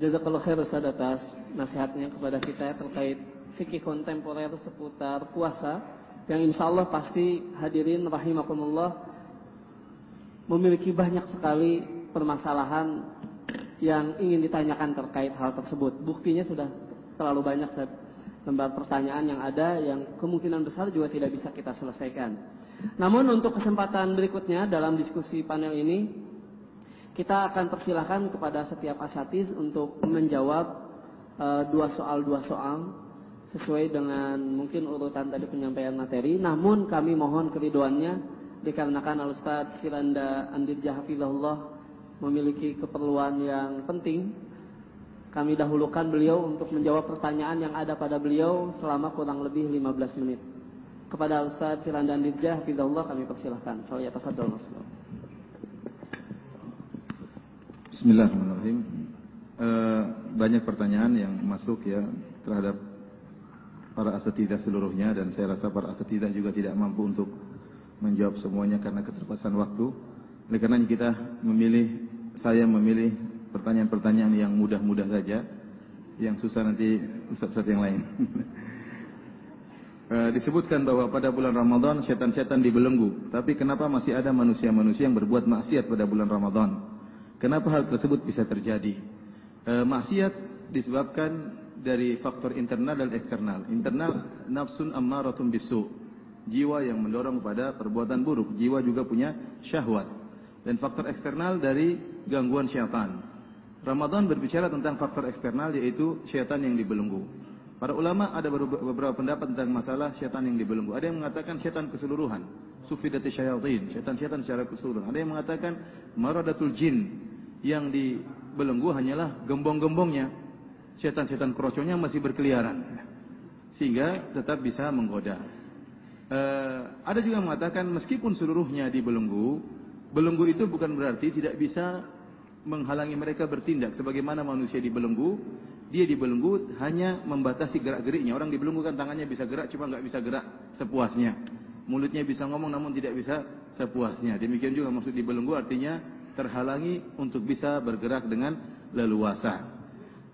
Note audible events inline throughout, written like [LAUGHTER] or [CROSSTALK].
Jazakallah khair Ustaz atas nasihatnya kepada kita terkait fikih kontemporer seputar puasa yang insya Allah pasti hadirin rahimakumullah memiliki banyak sekali permasalahan yang ingin ditanyakan terkait hal tersebut. Buktinya sudah terlalu banyak lembar pertanyaan yang ada yang kemungkinan besar juga tidak bisa kita selesaikan. Namun untuk kesempatan berikutnya dalam diskusi panel ini kita akan persilahkan kepada setiap asatis untuk menjawab uh, dua soal dua soal sesuai dengan mungkin urutan tadi penyampaian materi. Namun kami mohon keriduannya dikarenakan Al Ustaz Firanda Andir Jahafilahullah memiliki keperluan yang penting kami dahulukan beliau untuk menjawab pertanyaan yang ada pada beliau selama kurang lebih 15 menit. Kepada Ustaz Firandan Dirjah, Fidahullah kami persilahkan. Falyatafadol Rasulullah. Bismillahirrahmanirrahim. E, banyak pertanyaan yang masuk ya terhadap para asatidah seluruhnya dan saya rasa para asatidah juga tidak mampu untuk menjawab semuanya karena keterbatasan waktu. Oleh karena kita memilih, saya memilih pertanyaan-pertanyaan yang mudah-mudah saja, yang susah nanti ustaz-ustaz yang lain. [LAUGHS] e, disebutkan bahwa pada bulan Ramadan setan-setan dibelenggu, tapi kenapa masih ada manusia-manusia yang berbuat maksiat pada bulan Ramadan? Kenapa hal tersebut bisa terjadi? E, maksiat disebabkan dari faktor internal dan eksternal. Internal nafsun ammaratun bisu. Jiwa yang mendorong kepada perbuatan buruk. Jiwa juga punya syahwat. Dan faktor eksternal dari gangguan syaitan. Ramadan berbicara tentang faktor eksternal yaitu syaitan yang dibelenggu. Para ulama ada beberapa pendapat tentang masalah syaitan yang dibelenggu. Ada yang mengatakan syaitan keseluruhan, sufidati syayatin, syaitan-syaitan secara keseluruhan. Ada yang mengatakan maradatul jin yang dibelenggu hanyalah gembong-gembongnya. Syaitan-syaitan keroconya masih berkeliaran. Sehingga tetap bisa menggoda. Uh, ada juga yang mengatakan meskipun seluruhnya dibelenggu, belenggu itu bukan berarti tidak bisa menghalangi mereka bertindak sebagaimana manusia dibelenggu dia dibelenggu hanya membatasi gerak-geriknya orang dibelenggu kan tangannya bisa gerak cuma nggak bisa gerak sepuasnya mulutnya bisa ngomong namun tidak bisa sepuasnya demikian juga maksud dibelenggu artinya terhalangi untuk bisa bergerak dengan leluasa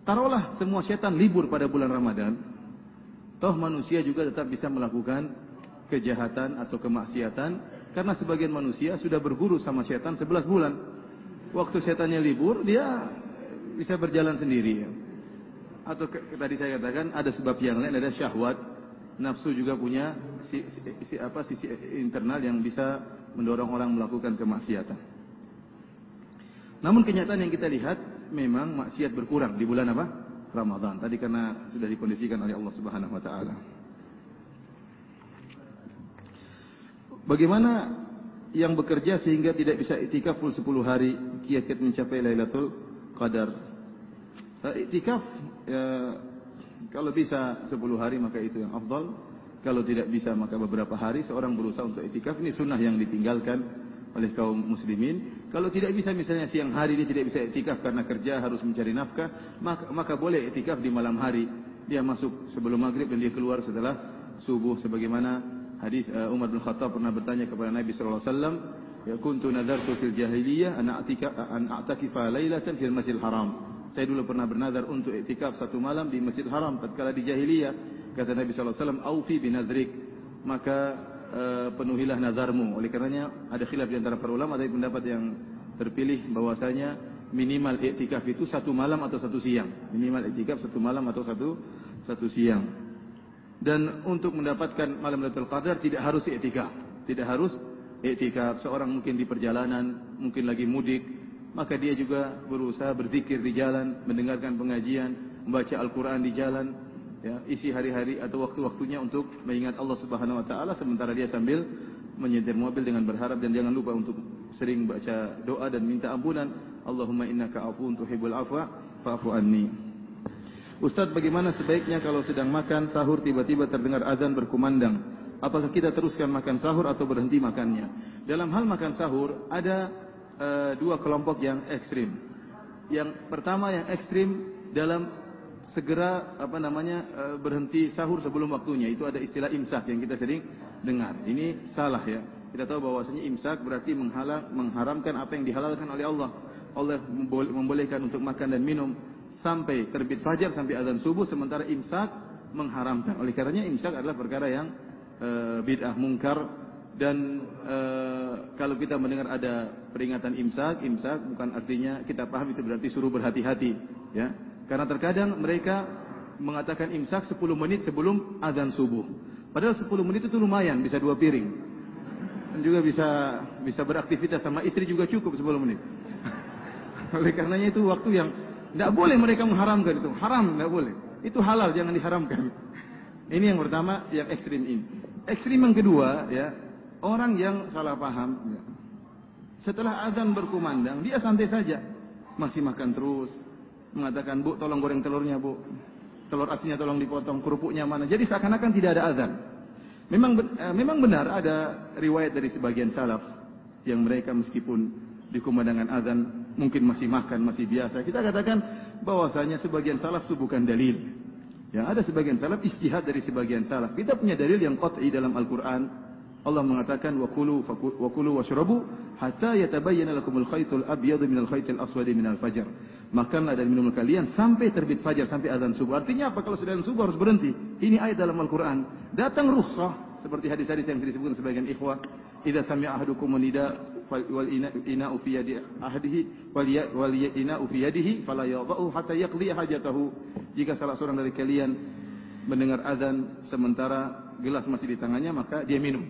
taruhlah semua setan libur pada bulan Ramadan toh manusia juga tetap bisa melakukan kejahatan atau kemaksiatan karena sebagian manusia sudah berguru sama setan 11 bulan waktu setannya libur dia bisa berjalan sendiri. Atau ke, tadi saya katakan ada sebab yang lain ada syahwat, nafsu juga punya si, si, si, apa sisi internal yang bisa mendorong orang melakukan kemaksiatan. Namun kenyataan yang kita lihat memang maksiat berkurang di bulan apa? Ramadan. Tadi karena sudah dikondisikan oleh Allah Subhanahu wa taala. Bagaimana yang bekerja sehingga tidak bisa itikaf full 10 hari kiat-kiat mencapai Lailatul Qadar. Itikaf ya, kalau bisa 10 hari maka itu yang afdal. Kalau tidak bisa maka beberapa hari seorang berusaha untuk itikaf ini sunnah yang ditinggalkan oleh kaum muslimin. Kalau tidak bisa misalnya siang hari dia tidak bisa itikaf karena kerja harus mencari nafkah, maka, maka boleh itikaf di malam hari. Dia masuk sebelum maghrib dan dia keluar setelah subuh sebagaimana Hadis uh, Umar bin Khattab pernah bertanya kepada Nabi sallallahu alaihi wasallam, "Ya kuntu nadartu fil jahiliyah an a'takifa lailatan fil Masjidil Haram." Saya dulu pernah bernazar untuk iktikaf satu malam di Masjidil Haram tatkala di jahiliyah. Kata Nabi sallallahu alaihi wasallam, "Aufi binadrik." Maka uh, penuhilah nazarmu. Oleh karenanya ada khilaf di antara para ulama dari pendapat yang terpilih bahwasanya minimal iktikaf itu satu malam atau satu siang. Minimal iktikaf satu malam atau satu satu siang. Dan untuk mendapatkan malam Lailatul Qadar tidak harus i'tikaf. Tidak harus i'tikaf. Seorang mungkin di perjalanan, mungkin lagi mudik, maka dia juga berusaha berzikir di jalan, mendengarkan pengajian, membaca Al-Qur'an di jalan, ya, isi hari-hari atau waktu-waktunya untuk mengingat Allah Subhanahu wa taala sementara dia sambil menyetir mobil dengan berharap dan jangan lupa untuk sering baca doa dan minta ampunan. Allahumma innaka afuwun tuhibbul afwa fa'fu anni. Ustaz bagaimana sebaiknya kalau sedang makan sahur tiba-tiba terdengar azan berkumandang? Apakah kita teruskan makan sahur atau berhenti makannya? Dalam hal makan sahur ada uh, dua kelompok yang ekstrim. Yang pertama yang ekstrim dalam segera apa namanya uh, berhenti sahur sebelum waktunya. Itu ada istilah imsak yang kita sering dengar. Ini salah ya. Kita tahu bahwasanya imsak berarti menghalang, mengharamkan apa yang dihalalkan oleh Allah. Allah membolehkan untuk makan dan minum sampai terbit fajar sampai azan subuh sementara imsak mengharamkan. Oleh karenanya imsak adalah perkara yang e, bid'ah mungkar dan e, kalau kita mendengar ada peringatan imsak, imsak bukan artinya kita paham itu berarti suruh berhati-hati, ya. Karena terkadang mereka mengatakan imsak 10 menit sebelum azan subuh. Padahal 10 menit itu lumayan, bisa dua piring. Dan juga bisa bisa beraktivitas sama istri juga cukup 10 menit. [LAUGHS] Oleh karenanya itu waktu yang tidak boleh mereka mengharamkan itu. Haram, tidak boleh. Itu halal, jangan diharamkan. [LAUGHS] Ini yang pertama, yang ekstrim ini. Ekstrim yang kedua, ya orang yang salah paham. Ya. Setelah azan berkumandang, dia santai saja. Masih makan terus. Mengatakan, bu tolong goreng telurnya bu telur asinnya tolong dipotong, kerupuknya mana. Jadi seakan-akan tidak ada azan. Memang eh, memang benar ada riwayat dari sebagian salaf yang mereka meskipun di kumandangan azan mungkin masih makan, masih biasa. Kita katakan bahwasanya sebagian salaf itu bukan dalil. Ya, ada sebagian salaf istihad dari sebagian salaf. Kita punya dalil yang qat'i dalam Al-Qur'an Allah mengatakan wa kulu wa kulu washrabu hatta yatabayyana lakumul khaytul abyad minal khaytil aswad minal fajr. Makanlah dan minum kalian sampai terbit fajar sampai azan subuh. Artinya apa? Kalau sudah azan subuh harus berhenti. Ini ayat dalam Al-Qur'an. Datang rukhsah seperti hadis-hadis yang disebutkan sebagian ikhwah, "Idza sami'a ahadukum nida wal ina'u fi yadi ahadihi wal ya, wal ina'u fi yadihi fala yadha'u hatta yaqdi hajatahu." Jika salah seorang dari kalian mendengar azan sementara gelas masih di tangannya, maka dia minum.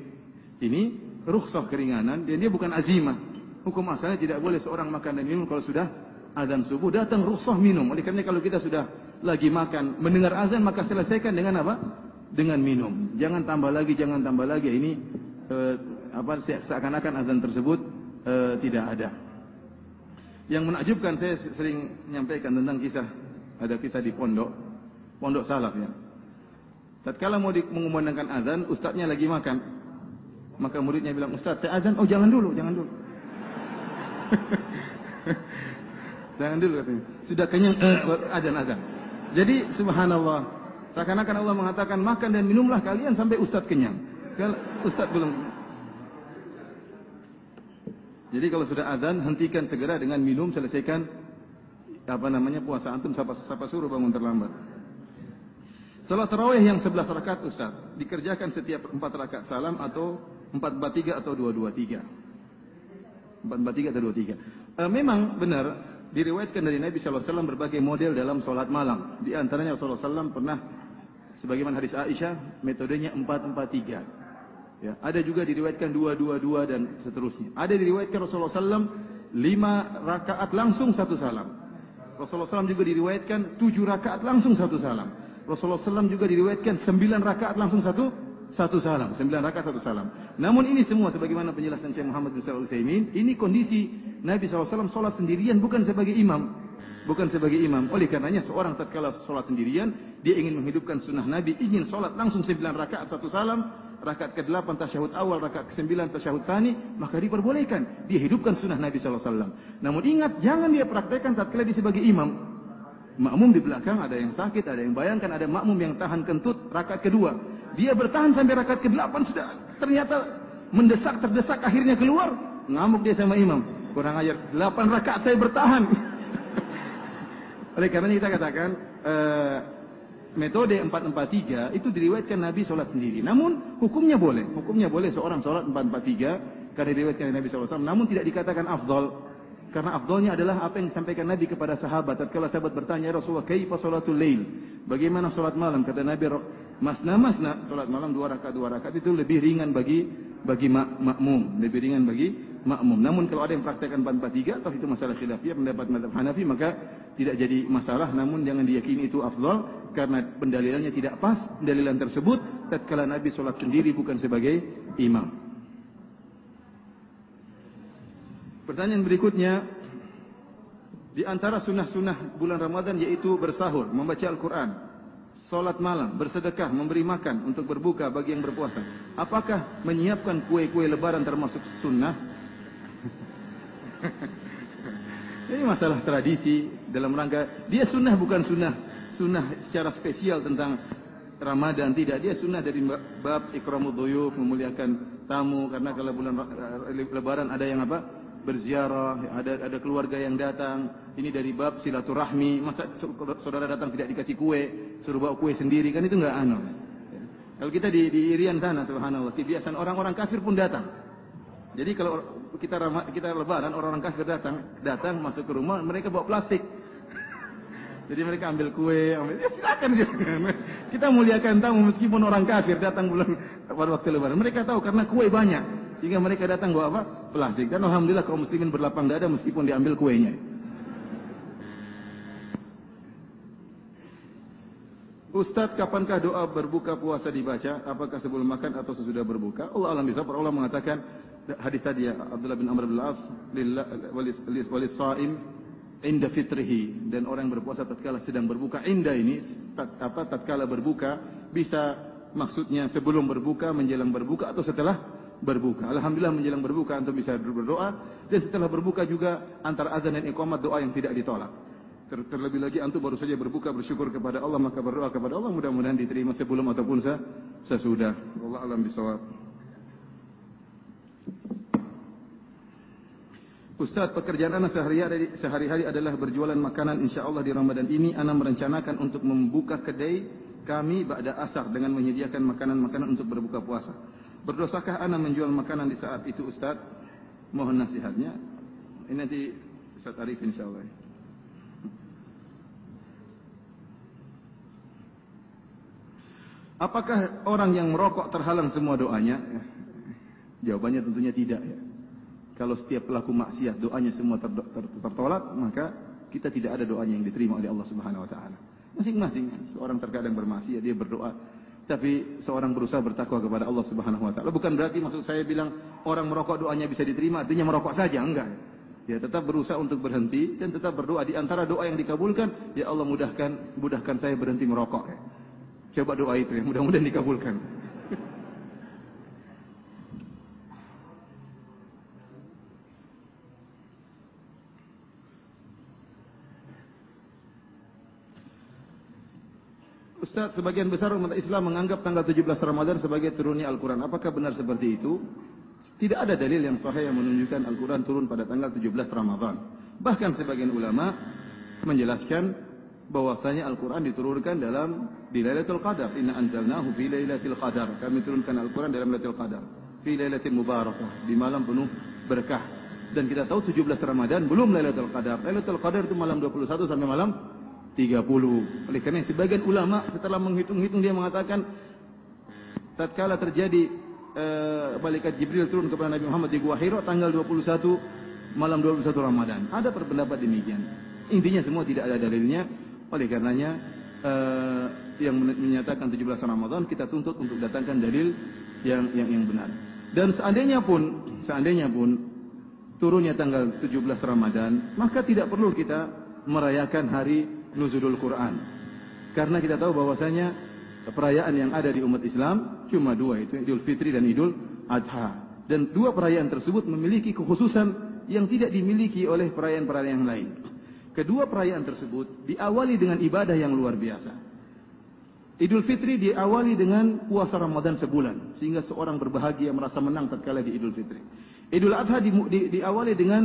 Ini rukhsah keringanan dan dia bukan azimah. Hukum asalnya tidak boleh seorang makan dan minum kalau sudah azan subuh datang rukhsah minum. Oleh karena kalau kita sudah lagi makan, mendengar azan maka selesaikan dengan apa? Dengan minum. Jangan tambah lagi, jangan tambah lagi. Ini eh, apa seakan-akan azan tersebut eh, tidak ada. Yang menakjubkan saya sering menyampaikan tentang kisah ada kisah di pondok, pondok salaf ya. Tatkala mau mengumandangkan azan, ustadznya lagi makan. Maka muridnya bilang, Ustaz saya azan. Oh jangan dulu, jangan dulu. [LAUGHS] jangan dulu katanya. Sudah kenyang, eh, azan, azan. Jadi subhanallah. Seakan-akan Allah mengatakan, makan dan minumlah kalian sampai Ustaz kenyang. Kalau Ustaz belum. Jadi kalau sudah azan, hentikan segera dengan minum, selesaikan apa namanya puasa antum siapa, siapa suruh bangun terlambat. Salat tarawih yang 11 rakaat Ustaz dikerjakan setiap 4 rakaat salam atau 443 atau 223. 443 atau 23. E, memang benar diriwayatkan dari Nabi SAW berbagai model dalam sholat malam. Di antaranya Rasulullah SAW pernah sebagaimana hadis Aisyah metodenya 443. Ya, ada juga diriwayatkan 222 dan seterusnya. Ada diriwayatkan Rasulullah SAW 5 rakaat langsung satu salam. Rasulullah SAW juga diriwayatkan 7 rakaat langsung satu salam. Rasulullah SAW juga diriwayatkan sembilan rakaat langsung satu satu salam, sembilan rakaat satu salam. Namun ini semua sebagaimana penjelasan Syekh Muhammad bin Shalih Utsaimin, ini kondisi Nabi SAW sholat sendirian bukan sebagai imam, bukan sebagai imam. Oleh karenanya seorang tatkala sholat sendirian, dia ingin menghidupkan sunnah Nabi, ingin sholat langsung sembilan rakaat satu salam, rakaat ke-8 tasyahud awal, rakaat ke-9 tasyahud tani, maka diperbolehkan. Dia hidupkan sunnah Nabi SAW. Namun ingat, jangan dia praktekkan tatkala dia sebagai imam. Makmum di belakang ada yang sakit, ada yang bayangkan ada makmum yang tahan kentut rakaat kedua. Dia bertahan sampai rakaat ke-8 sudah ternyata mendesak terdesak akhirnya keluar. Ngamuk dia sama imam. Kurang ajar 8 rakaat saya bertahan. [LAUGHS] Oleh karena kita katakan uh, metode 443 itu diriwayatkan Nabi sholat sendiri. Namun hukumnya boleh. Hukumnya boleh seorang sholat 443 karena diriwayatkan Nabi SAW. Namun tidak dikatakan afdol. Karena afdolnya adalah apa yang disampaikan Nabi kepada sahabat. Tatkala sahabat bertanya, ya Rasulullah, kaifa salatul lail? Bagaimana salat malam? Kata Nabi, masna masna, salat malam dua rakaat dua rakaat itu lebih ringan bagi bagi mak makmum, lebih ringan bagi makmum. Namun kalau ada yang praktekkan 443, atau itu masalah khilafiyah pendapat mazhab Hanafi, maka tidak jadi masalah. Namun jangan diyakini itu afdol karena pendalilannya tidak pas. Pendalilan tersebut tatkala Nabi salat sendiri bukan sebagai imam. Pertanyaan berikutnya, di antara sunnah-sunnah bulan Ramadan yaitu bersahur, membaca Al-Quran, solat malam, bersedekah, memberi makan untuk berbuka bagi yang berpuasa. Apakah menyiapkan kue-kue lebaran termasuk sunnah? [LAUGHS] Ini masalah tradisi dalam rangka dia sunnah bukan sunnah sunnah secara spesial tentang Ramadan tidak dia sunnah dari bab ikramud duyuf memuliakan tamu karena kalau bulan Lebaran ada yang apa berziarah, ada ada keluarga yang datang. Ini dari bab silaturahmi. Masa saudara datang tidak dikasih kue, suruh bawa kue sendiri kan itu enggak anu. Kalau kita di, di Irian sana, subhanallah, kebiasaan orang-orang kafir pun datang. Jadi kalau kita kita lebaran, orang-orang kafir datang, datang masuk ke rumah, mereka bawa plastik. Jadi mereka ambil kue, ambil, ya silakan, silakan. Kita muliakan tamu meskipun orang kafir datang bulan pada waktu lebaran. Mereka tahu karena kue banyak. Sehingga mereka datang bawa apa? Plastik. Dan Alhamdulillah kaum muslimin berlapang dada meskipun diambil kuenya. Ustaz, kapankah doa berbuka puasa dibaca? Apakah sebelum makan atau sesudah berbuka? Allah alam bisa. Para mengatakan hadis tadi ya Abdullah bin Amr bin Al-As walis saim inda fitrihi dan orang yang berpuasa tatkala sedang berbuka inda ini tat, apa tatkala berbuka bisa maksudnya sebelum berbuka menjelang berbuka atau setelah berbuka. Alhamdulillah menjelang berbuka antum bisa berdoa. Dan setelah berbuka juga antara azan dan iqamat doa yang tidak ditolak. Ter terlebih lagi antum baru saja berbuka bersyukur kepada Allah maka berdoa kepada Allah mudah-mudahan diterima sebelum ataupun sesudah. Allah alam bisawab Ustaz, pekerjaan anak sehari-hari sehari adalah berjualan makanan. Insya Allah di Ramadan ini anak merencanakan untuk membuka kedai kami ba'da asar dengan menyediakan makanan-makanan untuk berbuka puasa. Berdosakah anak menjual makanan di saat itu Ustaz? Mohon nasihatnya. Ini nanti Ustaz Arif insya Allah. Apakah orang yang merokok terhalang semua doanya? Jawabannya tentunya tidak ya. Kalau setiap pelaku maksiat doanya semua ter ter tertolak, maka kita tidak ada doanya yang diterima oleh Allah Subhanahu wa taala. Masing-masing seorang terkadang bermaksiat dia berdoa, tapi seorang berusaha bertakwa kepada Allah Subhanahu wa taala. Bukan berarti maksud saya bilang orang merokok doanya bisa diterima, artinya merokok saja, enggak. Ya tetap berusaha untuk berhenti dan tetap berdoa di antara doa yang dikabulkan, ya Allah mudahkan mudahkan saya berhenti merokok. Coba doa itu ya, mudah-mudahan dikabulkan. Ustaz, sebagian besar umat Islam menganggap tanggal 17 Ramadan sebagai turunnya Al-Quran. Apakah benar seperti itu? Tidak ada dalil yang sahih yang menunjukkan Al-Quran turun pada tanggal 17 Ramadan. Bahkan sebagian ulama menjelaskan bahwasanya Al-Quran diturunkan dalam di Lailatul Qadar. Inna anzalnahu fi Lailatul Qadar. Kami turunkan Al-Quran dalam Lailatul Qadar. Fi Lailatul Mubarakah. Di malam penuh berkah. Dan kita tahu 17 Ramadan belum Lailatul Qadar. Lailatul Qadar itu malam 21 sampai malam 30. Oleh karena sebagian ulama setelah menghitung-hitung dia mengatakan tatkala terjadi uh, malaikat Jibril turun kepada Nabi Muhammad di Gua Hira tanggal 21 malam 21 Ramadan. Ada berpendapat demikian. Intinya semua tidak ada dalilnya. Oleh karenanya uh, yang menyatakan 17 Ramadan kita tuntut untuk datangkan dalil yang yang yang benar. Dan seandainya pun seandainya pun turunnya tanggal 17 Ramadan, maka tidak perlu kita merayakan hari nuzulul Quran. Karena kita tahu bahwasanya perayaan yang ada di umat Islam cuma dua itu Idul Fitri dan Idul Adha. Dan dua perayaan tersebut memiliki kekhususan yang tidak dimiliki oleh perayaan-perayaan yang lain. Kedua perayaan tersebut diawali dengan ibadah yang luar biasa. Idul Fitri diawali dengan puasa Ramadan sebulan sehingga seorang berbahagia merasa menang tatkala di Idul Fitri. Idul Adha di, di, diawali dengan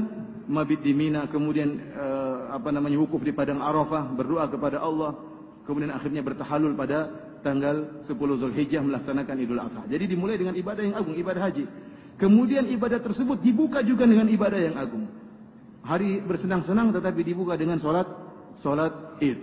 mabit di Mina, kemudian uh, apa namanya wukuf di padang Arafah, berdoa kepada Allah, kemudian akhirnya bertahalul pada tanggal 10 Zulhijjah melaksanakan Idul Adha. Jadi dimulai dengan ibadah yang agung, ibadah haji. Kemudian ibadah tersebut dibuka juga dengan ibadah yang agung. Hari bersenang-senang tetapi dibuka dengan solat solat Id.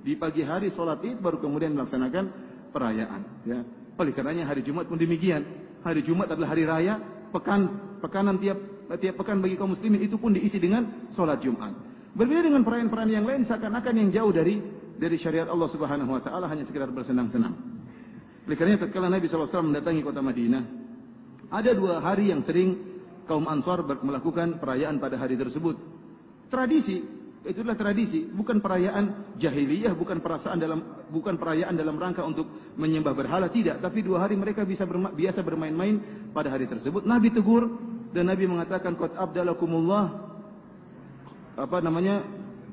Di pagi hari solat Id baru kemudian melaksanakan perayaan. Ya. Oleh karenanya hari Jumat pun demikian. Hari Jumat adalah hari raya, pekan pekanan tiap tiap pekan bagi kaum muslimin itu pun diisi dengan solat Jumat. Berbeda dengan perayaan-perayaan yang lain seakan-akan yang jauh dari dari syariat Allah Subhanahu wa taala hanya sekedar bersenang-senang. Oleh karena tatkala Nabi SAW mendatangi kota Madinah, ada dua hari yang sering kaum Ansar melakukan perayaan pada hari tersebut. Tradisi, itulah tradisi, bukan perayaan jahiliyah, bukan perasaan dalam bukan perayaan dalam rangka untuk menyembah berhala, tidak, tapi dua hari mereka bisa berma, biasa bermain-main pada hari tersebut. Nabi tegur dan Nabi mengatakan qad abdalakumullah apa namanya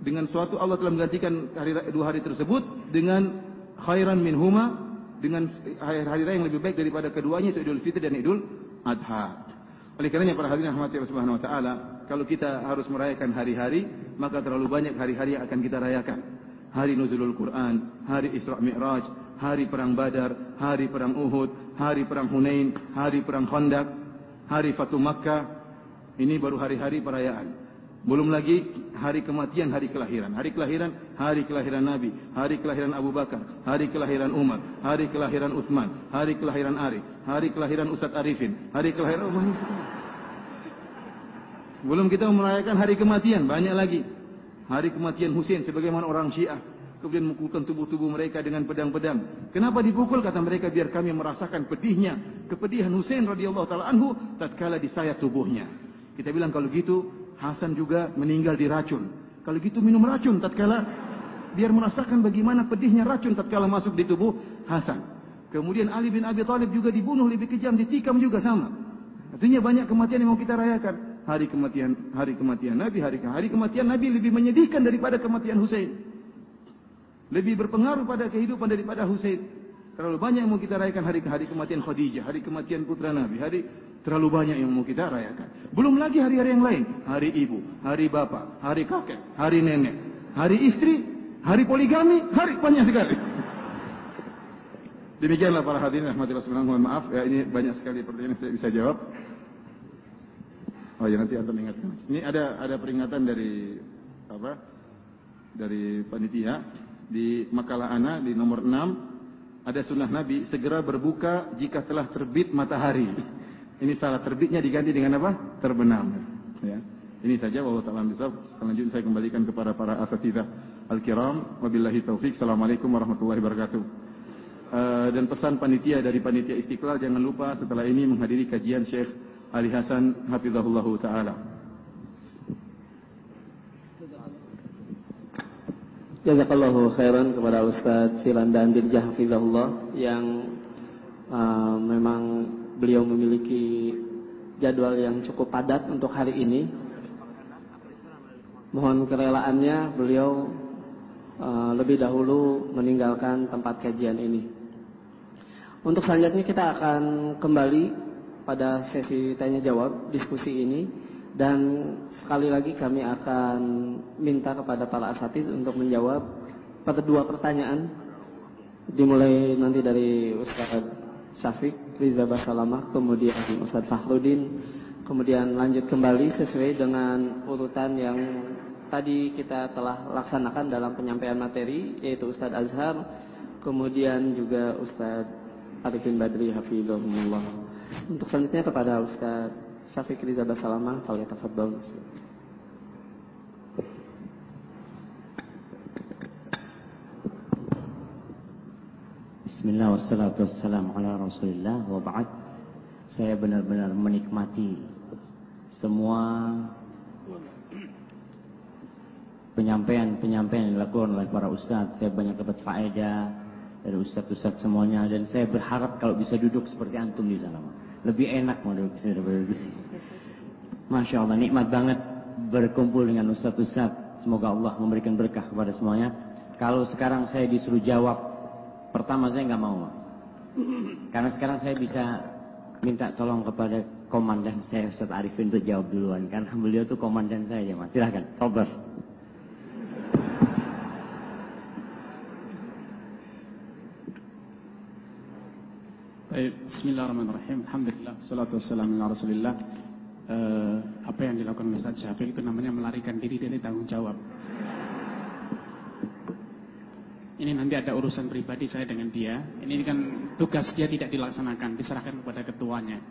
dengan suatu Allah telah menggantikan hari dua hari tersebut dengan khairan minhuma dengan hari raya yang lebih baik daripada keduanya itu Idul Fitri dan Idul Adha. Oleh karenanya para hadirin rahmati Allah Subhanahu wa taala, kalau kita harus merayakan hari-hari, maka terlalu banyak hari-hari yang akan kita rayakan. Hari nuzulul Quran, hari Isra Mi'raj, hari perang Badar, hari perang Uhud, hari perang Hunain, hari perang Khandaq, hari Fatu Makkah. Ini baru hari-hari perayaan. Belum lagi hari kematian, hari kelahiran. Hari kelahiran, hari kelahiran Nabi, hari kelahiran Abu Bakar, hari kelahiran Umar, hari kelahiran Uthman, hari kelahiran Ari, hari kelahiran Ustadz Arifin, hari kelahiran Umar. Belum kita merayakan hari kematian, banyak lagi. Hari kematian Hussein sebagaimana orang Syiah. Kemudian memukulkan tubuh-tubuh mereka dengan pedang-pedang. Kenapa dipukul? Kata mereka biar kami merasakan pedihnya. Kepedihan Hussein radhiyallahu taala anhu tatkala disayat tubuhnya. Kita bilang kalau gitu Hasan juga meninggal diracun. Kalau gitu minum racun tatkala biar merasakan bagaimana pedihnya racun tatkala masuk di tubuh Hasan. Kemudian Ali bin Abi Thalib juga dibunuh lebih kejam, ditikam juga sama. Artinya banyak kematian yang mau kita rayakan. Hari kematian hari kematian Nabi, hari hari kematian Nabi lebih menyedihkan daripada kematian Husain. Lebih berpengaruh pada kehidupan daripada Husain. Terlalu banyak yang mau kita rayakan hari hari kematian Khadijah, hari kematian putra Nabi, hari Terlalu banyak yang mau kita rayakan. Belum lagi hari-hari yang lain. Hari ibu, hari bapak, hari kakek, hari nenek, hari istri, hari poligami, hari banyak sekali. Demikianlah para hadirin rahmatillah subhanahu mohon maaf ya ini banyak sekali pertanyaan saya bisa jawab. Oh ya nanti antum ingatkan. Ini ada ada peringatan dari apa? Dari panitia di makalah ana di nomor 6 ada sunnah Nabi segera berbuka jika telah terbit matahari. Ini salah terbitnya diganti dengan apa? Terbenam. Ya. Ini saja wallahu taala bisa. Selanjutnya saya kembalikan kepada para asatidzah al-kiram. Wabillahi taufik. Assalamualaikum warahmatullahi wabarakatuh. Uh, dan pesan panitia dari panitia Istiqlal jangan lupa setelah ini menghadiri kajian Syekh Ali Hasan hafizahullah taala. Jazakallahu khairan kepada Ustaz Firanda Dirjah hafizahullah yang uh, memang beliau memiliki jadwal yang cukup padat untuk hari ini. Mohon kerelaannya beliau uh, lebih dahulu meninggalkan tempat kajian ini. Untuk selanjutnya kita akan kembali pada sesi tanya jawab diskusi ini dan sekali lagi kami akan minta kepada para asatiz untuk menjawab pada dua pertanyaan dimulai nanti dari Ustaz Syafiq Riza Basalamah, kemudian Ustadz Fahrudin, kemudian lanjut kembali sesuai dengan urutan yang tadi kita telah laksanakan dalam penyampaian materi, yaitu Ustadz Azhar, kemudian juga Ustadz Arifin Badri Hafidhullah. Untuk selanjutnya kepada Ustadz Syafiq Riza Basalamah, Fawiyatafadol. Bismillah. Wassalatu wassalamu ala rasulillah wa ba'd Saya benar-benar menikmati semua penyampaian-penyampaian yang dilakukan oleh para ustadz. Saya banyak dapat faedah dari ustadz-ustadz semuanya dan saya berharap kalau bisa duduk seperti antum di sana. Lebih enak di sini daripada sini. Masya Allah nikmat banget berkumpul dengan ustadz-ustadz. Semoga Allah memberikan berkah kepada semuanya. Kalau sekarang saya disuruh jawab Pertama saya nggak mau, karena sekarang saya bisa minta tolong kepada komandan saya Ustaz Arifin untuk jawab duluan, karena beliau tuh komandan saya ya mas. Silahkan, Robert. Baik, Bismillahirrahmanirrahim. Alhamdulillah, salatu wassalamu ala rasulillah. Uh, apa yang dilakukan Ustaz Syafiq itu namanya melarikan diri dari tanggung jawab. Ini nanti ada urusan pribadi saya dengan dia. Ini kan tugas dia tidak dilaksanakan, diserahkan kepada ketuanya.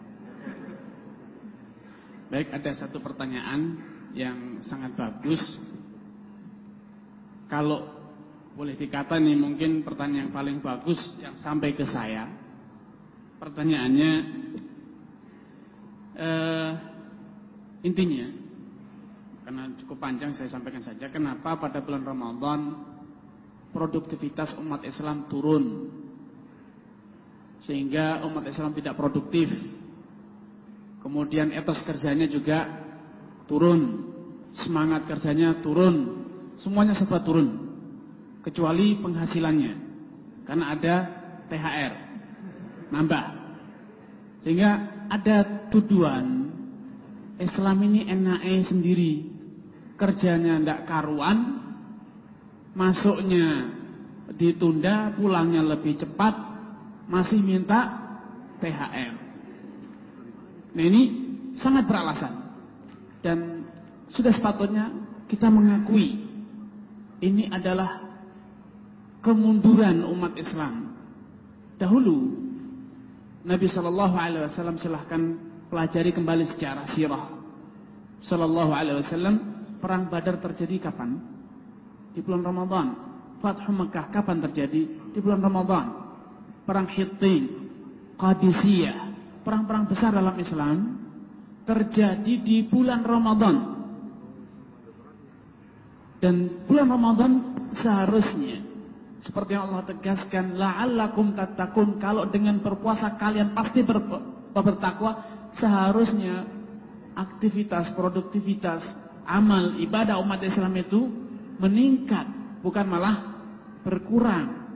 Baik, ada satu pertanyaan yang sangat bagus. Kalau boleh dikata nih mungkin pertanyaan yang paling bagus yang sampai ke saya. Pertanyaannya eh, intinya karena cukup panjang saya sampaikan saja kenapa pada bulan Ramadan produktivitas umat Islam turun? Sehingga umat Islam tidak produktif. Kemudian etos kerjanya juga turun semangat kerjanya turun semuanya serba turun kecuali penghasilannya karena ada THR nambah sehingga ada tuduhan Islam ini enaknya sendiri. Kerjanya ndak karuan, masuknya ditunda, pulangnya lebih cepat, masih minta THR. Nah ini sangat beralasan. Dan sudah sepatutnya kita mengakui ini adalah kemunduran umat Islam. Dahulu Nabi Shallallahu Alaihi Wasallam silahkan pelajari kembali sejarah sirah. Shallallahu Alaihi Wasallam perang Badar terjadi kapan? Di bulan Ramadan. Fathu Mekah kapan terjadi? Di bulan Ramadan. Perang Hittin, Qadisiyah, perang-perang besar dalam Islam terjadi di bulan Ramadan. Dan bulan Ramadan seharusnya seperti yang Allah tegaskan, la'allakum tattaqun, kalau dengan berpuasa kalian pasti ber, bertakwa, seharusnya aktivitas, produktivitas, amal, ibadah umat Islam itu meningkat, bukan malah berkurang.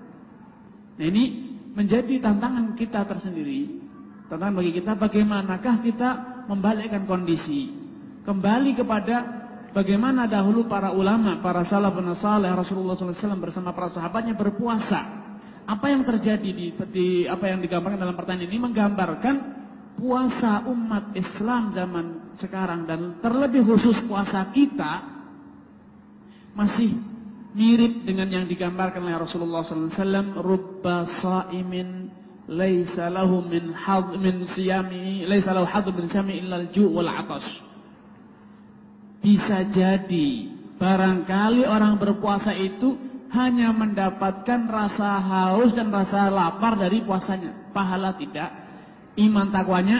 Nah ini menjadi tantangan kita tersendiri. Tantangan bagi kita bagaimanakah kita membalikkan kondisi. Kembali kepada bagaimana dahulu para ulama, para salafun salih Rasulullah SAW bersama para sahabatnya berpuasa. Apa yang terjadi di, di apa yang digambarkan dalam pertanyaan ini menggambarkan puasa umat Islam zaman sekarang dan terlebih khusus puasa kita masih mirip dengan yang digambarkan oleh Rasulullah SAW rubba saimin laisa lahu min min siyami laisa lahu had min siyami illa al-ju' wal 'atash bisa jadi barangkali orang berpuasa itu hanya mendapatkan rasa haus dan rasa lapar dari puasanya. Pahala tidak. Iman takwanya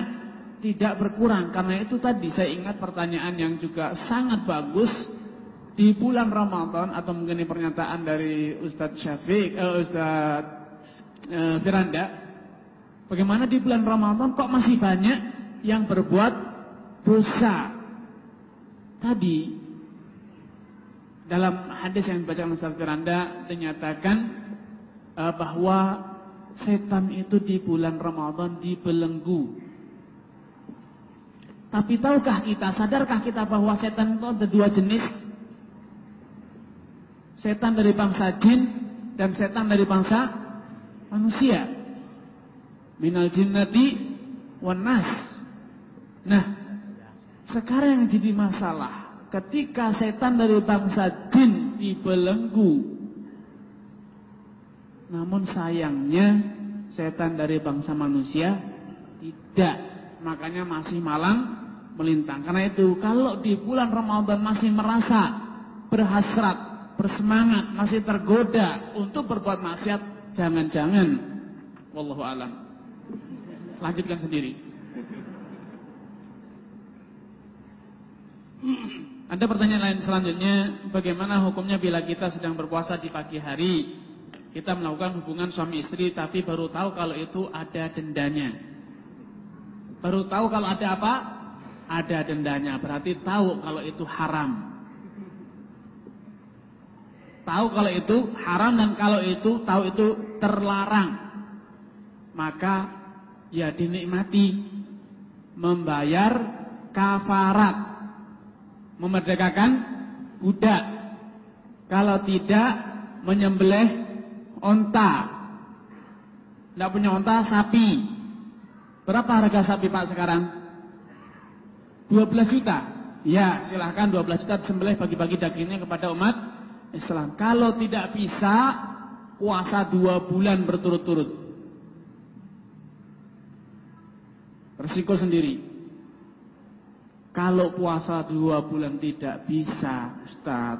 tidak berkurang. Karena itu tadi saya ingat pertanyaan yang juga sangat bagus di bulan Ramadan atau mungkin ini pernyataan dari Ustadz Syafiq, uh, Ustadz uh, Firanda, bagaimana di bulan Ramadan kok masih banyak yang berbuat dosa? Tadi dalam hadis yang dibaca Ustadz Firanda dinyatakan uh, bahwa setan itu di bulan Ramadan dibelenggu. Tapi tahukah kita, sadarkah kita bahwa setan itu ada dua jenis? Setan dari bangsa jin dan setan dari bangsa manusia. Minal jinnati wan nas. Nah, sekarang yang jadi masalah ketika setan dari bangsa jin dibelenggu. Namun sayangnya setan dari bangsa manusia tidak. Makanya masih malang melintang. Karena itu kalau di bulan Ramadan masih merasa berhasrat bersemangat, masih tergoda untuk berbuat maksiat, jangan-jangan wallahu alam. Lanjutkan sendiri. Ada pertanyaan lain selanjutnya, bagaimana hukumnya bila kita sedang berpuasa di pagi hari, kita melakukan hubungan suami istri tapi baru tahu kalau itu ada dendanya. Baru tahu kalau ada apa? Ada dendanya, berarti tahu kalau itu haram. Tahu kalau itu haram dan kalau itu tahu itu terlarang. Maka ya dinikmati membayar kafarat. Memerdekakan budak. Kalau tidak menyembelih onta. Tidak punya onta sapi. Berapa harga sapi Pak sekarang? 12 juta. Ya, silahkan 12 juta disembelih bagi-bagi dagingnya kepada umat Islam. Kalau tidak bisa puasa dua bulan berturut-turut. Resiko sendiri. Kalau puasa dua bulan tidak bisa, Ustaz,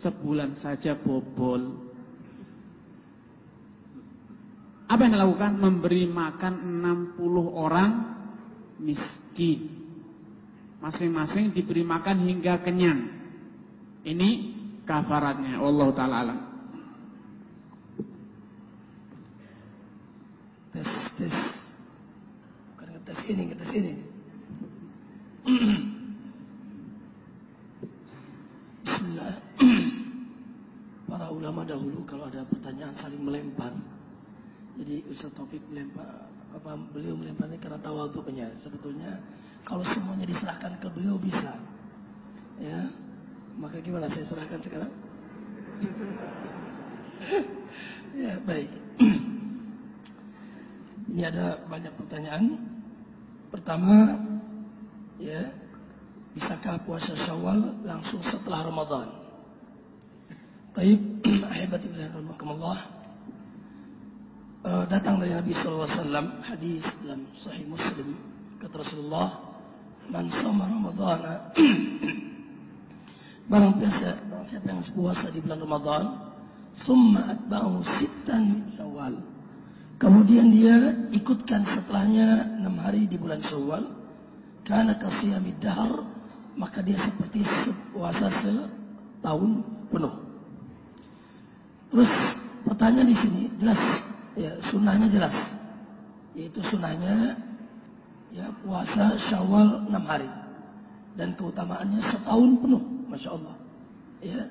sebulan saja bobol. Apa yang dilakukan? Memberi makan 60 orang miskin. Masing-masing diberi makan hingga kenyang. Ini kafaratnya. Allah taala alam. Tes tes. Bukan ngetes ini, ngetes ini. Bismillah. Para ulama dahulu kalau ada pertanyaan saling melempar. Jadi Ustaz Taufik melempar apa beliau melemparnya karena tawaduknya. Sebetulnya kalau semuanya diserahkan ke beliau bisa. Ya, maka gimana saya serahkan sekarang? [LAUGHS] ya baik. [CLEARS THROAT] Ini ada banyak pertanyaan. Pertama, ya, bisakah puasa Syawal langsung setelah Ramadan? Baik, [CLEARS THROAT] ahibati Allah. Uh, datang dari Nabi SAW hadis dalam Sahih Muslim kata Rasulullah man sama Ramadan [CLEARS THROAT] barang biasa siapa yang puasa di bulan Ramadan summa atba'ahu sittan Syawal Kemudian dia ikutkan setelahnya enam hari di bulan Syawal. Karena kasiyamid dahar, maka dia seperti puasa setahun penuh. Terus pertanyaan di sini jelas, ya sunnahnya jelas, yaitu sunnahnya ya puasa Syawal enam hari dan keutamaannya setahun penuh, masya Allah. Ya.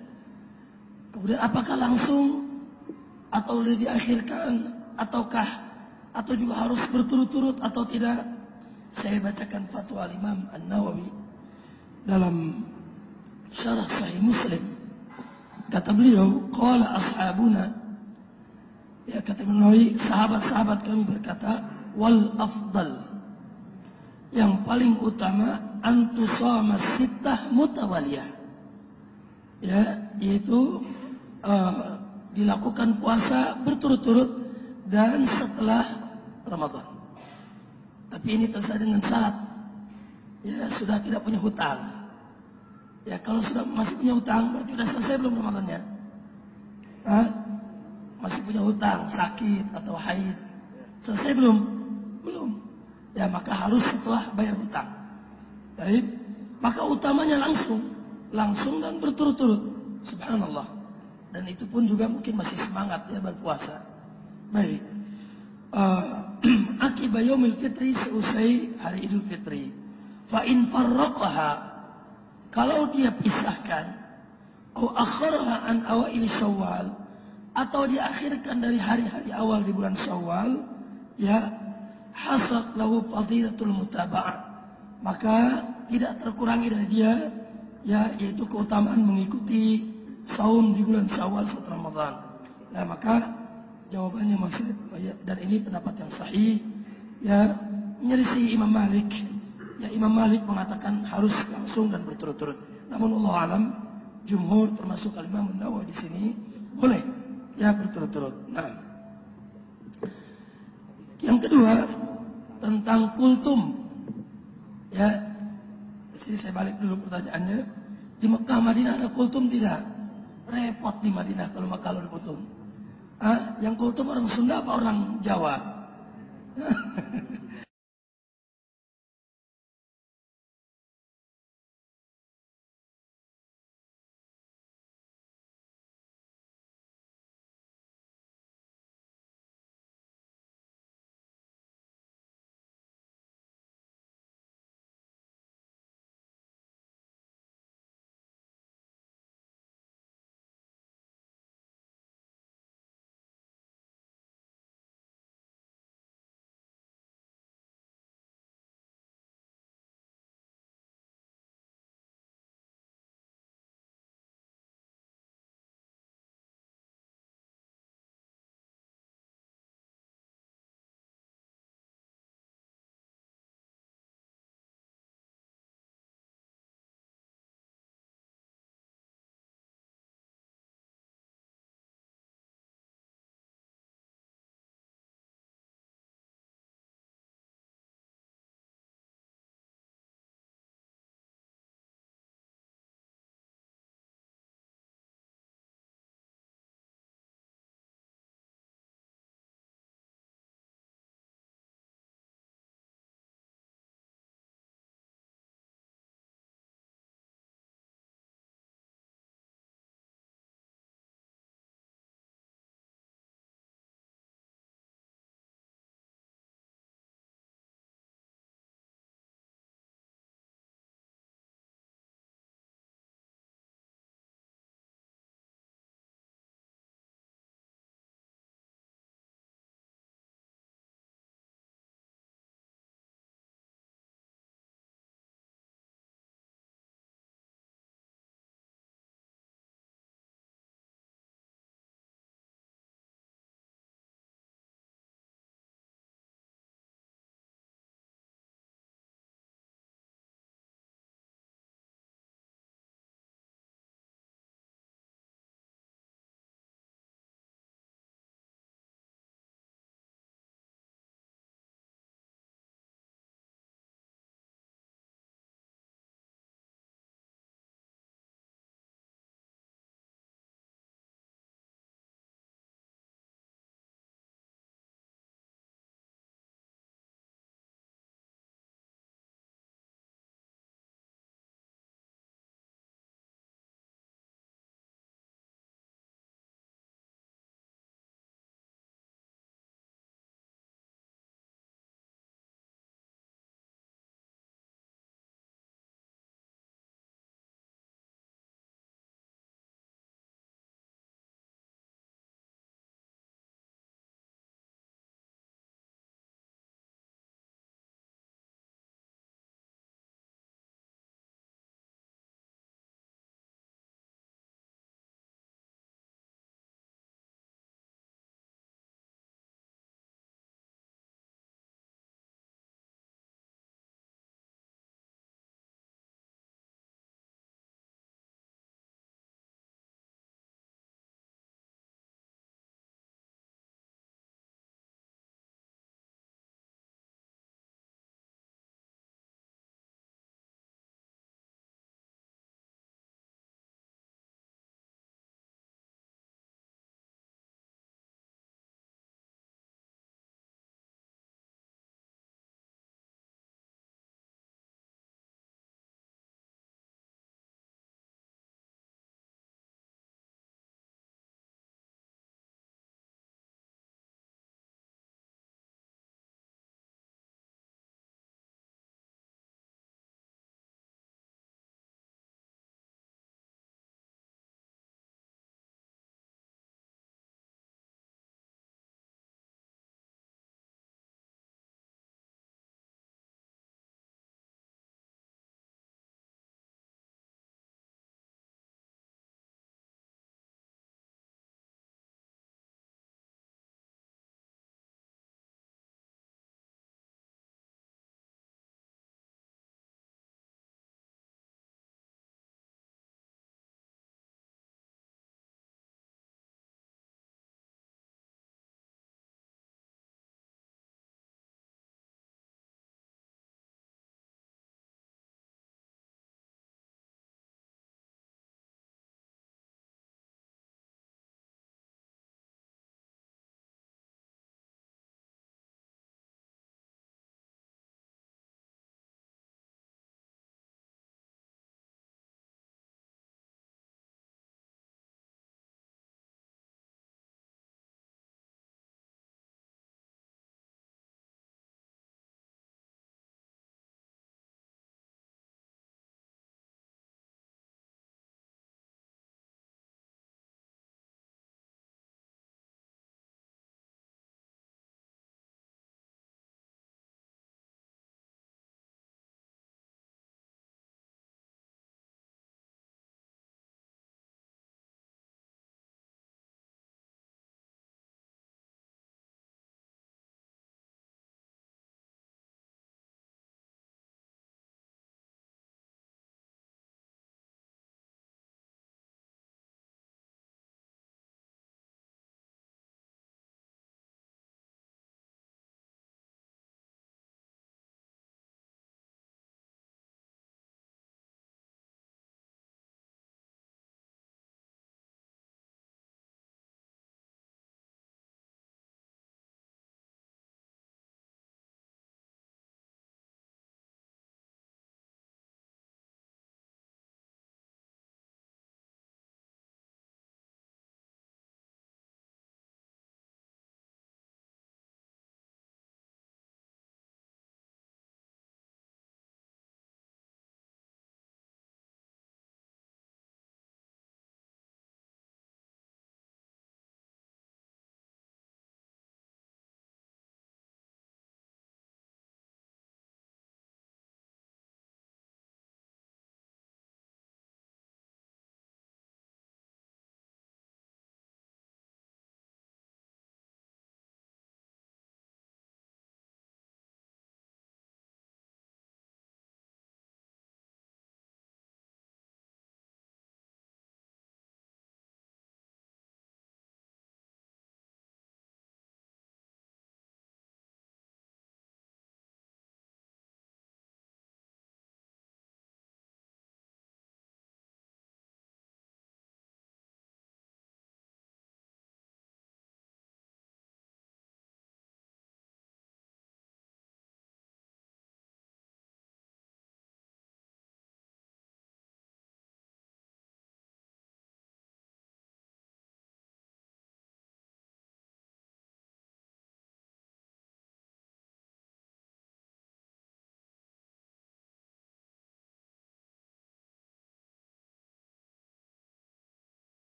Kemudian apakah langsung atau diakhirkan ataukah atau juga harus berturut-turut atau tidak? Saya bacakan fatwa Imam An-Nawawi dalam syarah Sahih Muslim. Kata beliau, qala ashabuna ya kata Imam Nawawi, sahabat-sahabat kami berkata, wal afdal yang paling utama antusama sittah mutawaliyah. Ya, yaitu uh, dilakukan puasa berturut-turut dan setelah Ramadan. Tapi ini terserah dengan syarat. Ya, sudah tidak punya hutang. Ya, kalau sudah masih punya hutang, berarti sudah selesai belum Ramadannya? Hah? Masih punya hutang, sakit atau haid. Selesai belum? Belum. Ya, maka harus setelah bayar hutang. Baik. Maka utamanya langsung. Langsung dan berturut-turut. Subhanallah. Dan itu pun juga mungkin masih semangat ya berpuasa. Baik. Uh, [CLEARS THROAT] akibat yaumil fitri seusai hari Idul Fitri. Fa in kalau dia pisahkan atau akharaha an awail Syawal atau diakhirkan dari hari-hari awal di bulan Syawal ya hasad lahu fadilatul mutaba'ah maka tidak terkurangi dari dia ya yaitu keutamaan mengikuti saum di bulan Syawal setelah Ramadan. Nah, maka Jawabannya masih dan ini pendapat yang sahih ya menyelisih Imam Malik. Ya Imam Malik mengatakan harus langsung dan berturut-turut. Namun Allah alam jumhur termasuk Imam Nawawi di sini boleh ya berturut-turut. Nah. Yang kedua tentang kultum. Ya. Sini saya balik dulu pertanyaannya. Di Mekah Madinah ada kultum tidak? Repot di Madinah kalau Mekah kultum. Hah? Yang kultum orang Sunda apa orang Jawa? [LAUGHS]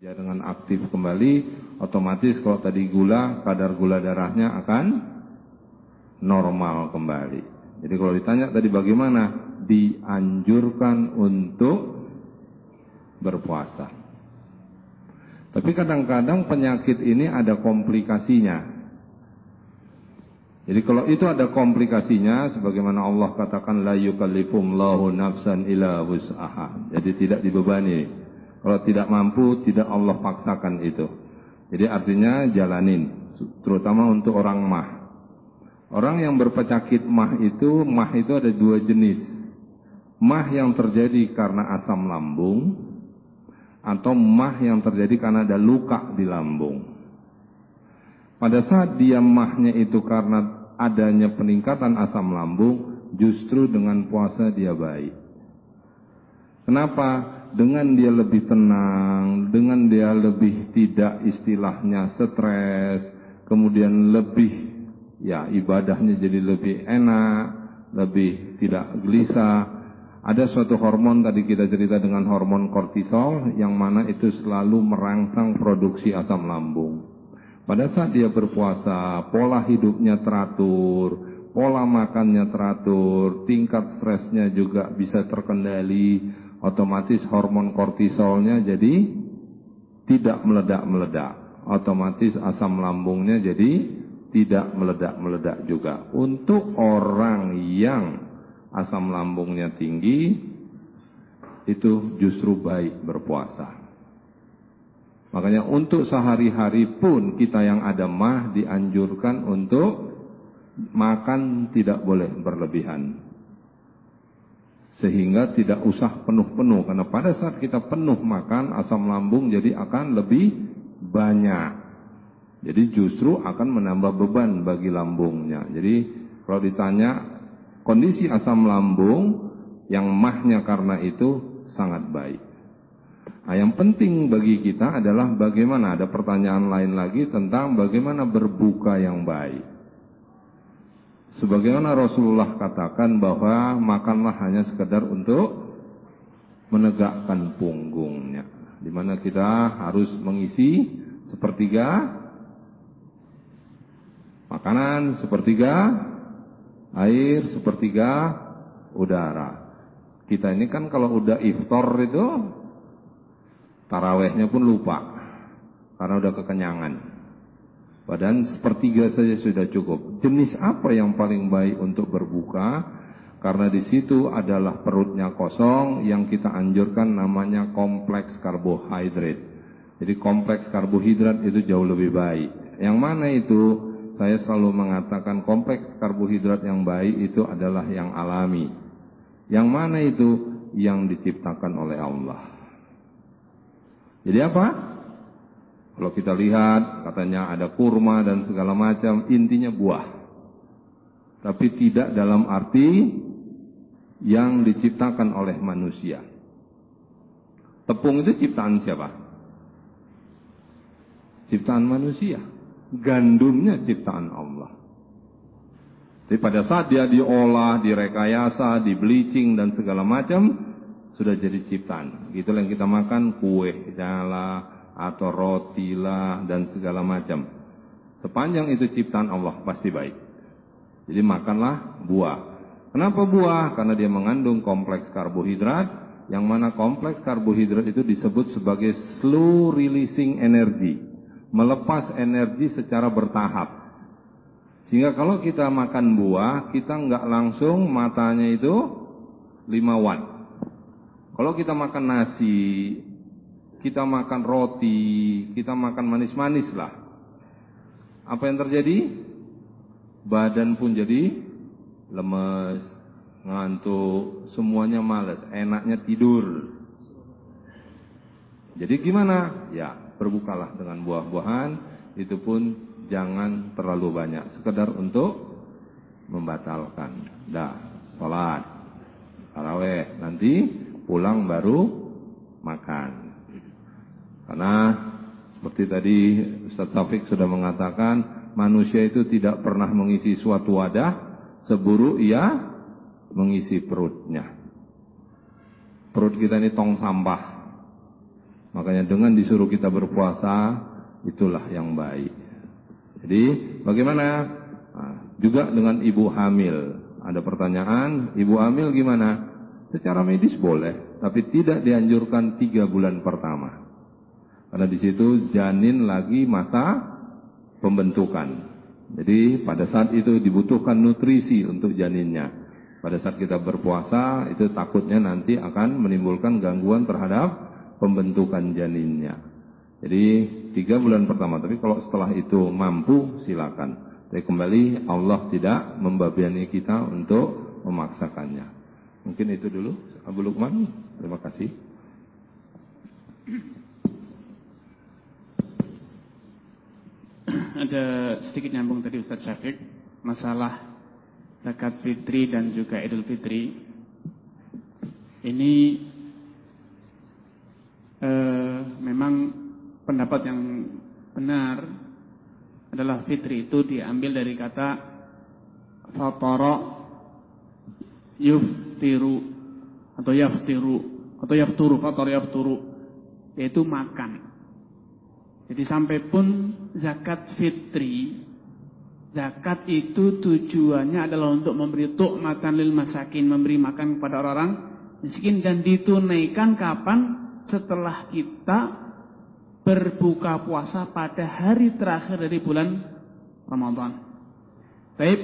Ya dengan aktif kembali, otomatis kalau tadi gula, kadar gula darahnya akan normal kembali. Jadi kalau ditanya tadi bagaimana? Dianjurkan untuk berpuasa. Tapi kadang-kadang penyakit ini ada komplikasinya. Jadi kalau itu ada komplikasinya, sebagaimana Allah katakan la yukallifumullahu nafsan illa wus'aha. Jadi tidak dibebani kalau tidak mampu, tidak Allah paksakan itu. Jadi artinya jalanin, terutama untuk orang mah. Orang yang berpenyakit mah itu, mah itu ada dua jenis. Mah yang terjadi karena asam lambung, atau mah yang terjadi karena ada luka di lambung. Pada saat dia mahnya itu karena adanya peningkatan asam lambung, justru dengan puasa dia baik. Kenapa? Dengan dia lebih tenang, dengan dia lebih tidak istilahnya stres, kemudian lebih ya ibadahnya jadi lebih enak, lebih tidak gelisah. Ada suatu hormon tadi kita cerita dengan hormon kortisol yang mana itu selalu merangsang produksi asam lambung. Pada saat dia berpuasa, pola hidupnya teratur, pola makannya teratur, tingkat stresnya juga bisa terkendali, otomatis hormon kortisolnya jadi tidak meledak-meledak. Otomatis asam lambungnya jadi tidak meledak-meledak juga. Untuk orang yang asam lambungnya tinggi, itu justru baik berpuasa. Makanya untuk sehari-hari pun kita yang ada mah dianjurkan untuk makan tidak boleh berlebihan sehingga tidak usah penuh-penuh. Karena pada saat kita penuh makan asam lambung jadi akan lebih banyak. Jadi justru akan menambah beban bagi lambungnya. Jadi kalau ditanya kondisi asam lambung yang mahnya karena itu sangat baik. Nah yang penting bagi kita adalah bagaimana? Ada pertanyaan lain lagi tentang bagaimana berbuka yang baik Sebagaimana Rasulullah katakan bahwa makanlah hanya sekedar untuk menegakkan punggungnya. Di mana kita harus mengisi sepertiga makanan, sepertiga air, sepertiga udara. Kita ini kan kalau udah iftar itu tarawehnya pun lupa karena udah kekenyangan. Badan sepertiga saja sudah cukup. Jenis apa yang paling baik untuk berbuka? Karena di situ adalah perutnya kosong yang kita anjurkan namanya kompleks karbohidrat. Jadi kompleks karbohidrat itu jauh lebih baik. Yang mana itu? Saya selalu mengatakan kompleks karbohidrat yang baik itu adalah yang alami. Yang mana itu? Yang diciptakan oleh Allah. Jadi apa? Kalau kita lihat katanya ada kurma dan segala macam, intinya buah. Tapi tidak dalam arti yang diciptakan oleh manusia. Tepung itu ciptaan siapa? Ciptaan manusia. Gandumnya ciptaan Allah. Jadi pada saat dia diolah, direkayasa, di bleaching dan segala macam, sudah jadi ciptaan. Itulah yang kita makan, kue, jala, atau roti lah dan segala macam. Sepanjang itu ciptaan Allah pasti baik. Jadi makanlah buah. Kenapa buah? Karena dia mengandung kompleks karbohidrat, yang mana kompleks karbohidrat itu disebut sebagai slow releasing energy, melepas energi secara bertahap. Sehingga kalau kita makan buah, kita nggak langsung matanya itu 5 watt. Kalau kita makan nasi, kita makan roti, kita makan manis-manis lah. Apa yang terjadi? Badan pun jadi lemes, ngantuk, semuanya males, enaknya tidur. Jadi gimana? Ya, berbukalah dengan buah-buahan, itu pun jangan terlalu banyak, sekedar untuk membatalkan. Dah, sholat, taraweh, nanti pulang baru makan. Karena seperti tadi Ustaz Safik sudah mengatakan manusia itu tidak pernah mengisi suatu wadah seburu ia mengisi perutnya. Perut kita ini tong sampah. Makanya dengan disuruh kita berpuasa, itulah yang baik. Jadi bagaimana? Nah, juga dengan ibu hamil. Ada pertanyaan, ibu hamil gimana? Secara medis boleh, tapi tidak dianjurkan tiga bulan pertama. Karena di situ janin lagi masa pembentukan. Jadi pada saat itu dibutuhkan nutrisi untuk janinnya. Pada saat kita berpuasa itu takutnya nanti akan menimbulkan gangguan terhadap pembentukan janinnya. Jadi tiga bulan pertama, tapi kalau setelah itu mampu silakan. Tapi kembali Allah tidak membabiani kita untuk memaksakannya. Mungkin itu dulu Abu Lukman. Terima kasih. [CLEARS THROAT] Ada sedikit nyambung tadi Ustaz Syafiq masalah zakat fitri dan juga idul fitri. Ini eh, memang pendapat yang benar adalah fitri itu diambil dari kata fatara yuftiru atau yaftiru atau yafturu fatara yafturu yaitu makan. Jadi sampai pun zakat fitri zakat itu tujuannya adalah untuk memberi makan lil masakin, memberi makan kepada orang-orang miskin dan ditunaikan kapan setelah kita berbuka puasa pada hari terakhir dari bulan Ramadan. Baik,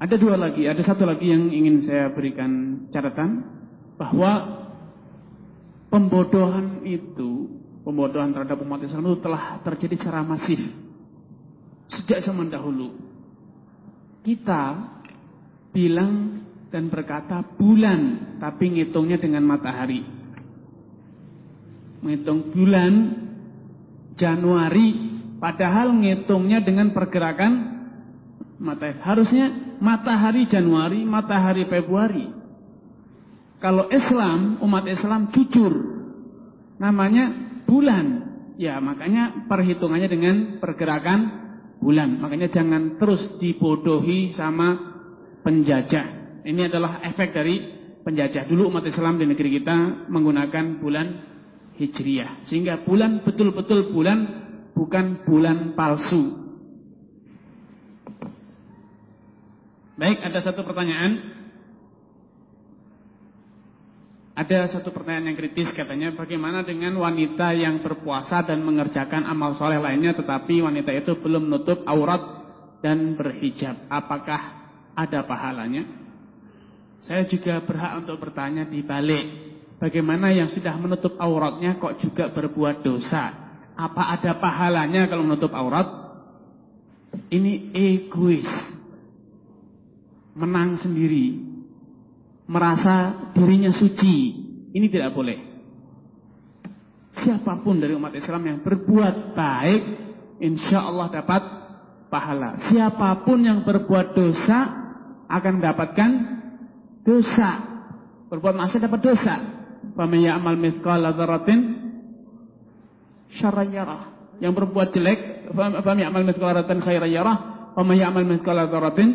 ada dua lagi, ada satu lagi yang ingin saya berikan catatan bahwa pembodohan itu, pembodohan terhadap umat Islam itu telah terjadi secara masif sejak zaman dahulu. Kita bilang dan berkata bulan, tapi ngitungnya dengan matahari menghitung bulan Januari padahal ngitungnya dengan pergerakan matahari. Harusnya matahari Januari, matahari Februari. Kalau Islam, umat Islam jujur. Namanya bulan. Ya, makanya perhitungannya dengan pergerakan bulan. Makanya jangan terus dibodohi sama penjajah. Ini adalah efek dari penjajah. Dulu umat Islam di negeri kita menggunakan bulan Hijriah. Sehingga bulan betul-betul bulan bukan bulan palsu. Baik, ada satu pertanyaan. Ada satu pertanyaan yang kritis katanya bagaimana dengan wanita yang berpuasa dan mengerjakan amal soleh lainnya tetapi wanita itu belum menutup aurat dan berhijab. Apakah ada pahalanya? Saya juga berhak untuk bertanya di balik Bagaimana yang sudah menutup auratnya kok juga berbuat dosa? Apa ada pahalanya kalau menutup aurat? Ini egois. Menang sendiri. Merasa dirinya suci. Ini tidak boleh. Siapa pun dari umat Islam yang berbuat baik, insya Allah dapat pahala. Siapa pun yang berbuat dosa akan mendapatkan dosa. Berbuat maksiat dapat dosa. Faman ya'mal mithqala dzarratin syarran. Yang berbuat jelek, faman ya'mal mithqala dzarratin khairan yarah, faman ya'mal mithqala dzarratin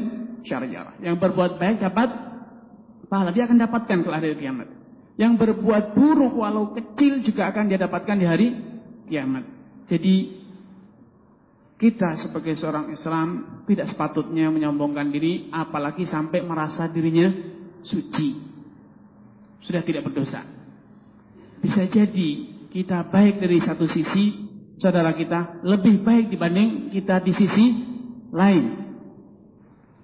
syarran. Yang berbuat baik dapat pahala, dia akan dapatkan kelak hari kiamat. Yang berbuat buruk walau kecil juga akan dia dapatkan di hari kiamat. Jadi kita sebagai seorang Islam tidak sepatutnya menyombongkan diri apalagi sampai merasa dirinya suci. Sudah tidak berdosa. Bisa jadi kita baik dari satu sisi, saudara kita lebih baik dibanding kita di sisi lain.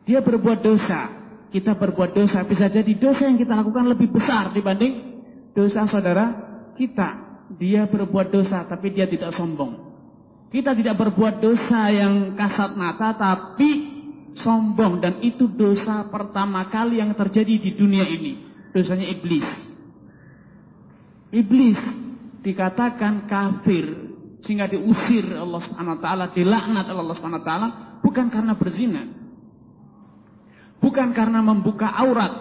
Dia berbuat dosa, kita berbuat dosa, bisa jadi dosa yang kita lakukan lebih besar dibanding dosa saudara kita. Dia berbuat dosa tapi dia tidak sombong. Kita tidak berbuat dosa yang kasat mata tapi sombong dan itu dosa pertama kali yang terjadi di dunia ini. Dosanya iblis. Iblis dikatakan kafir sehingga diusir Allah Subhanahu wa taala, dilaknat Allah Subhanahu wa taala bukan karena berzina. Bukan karena membuka aurat,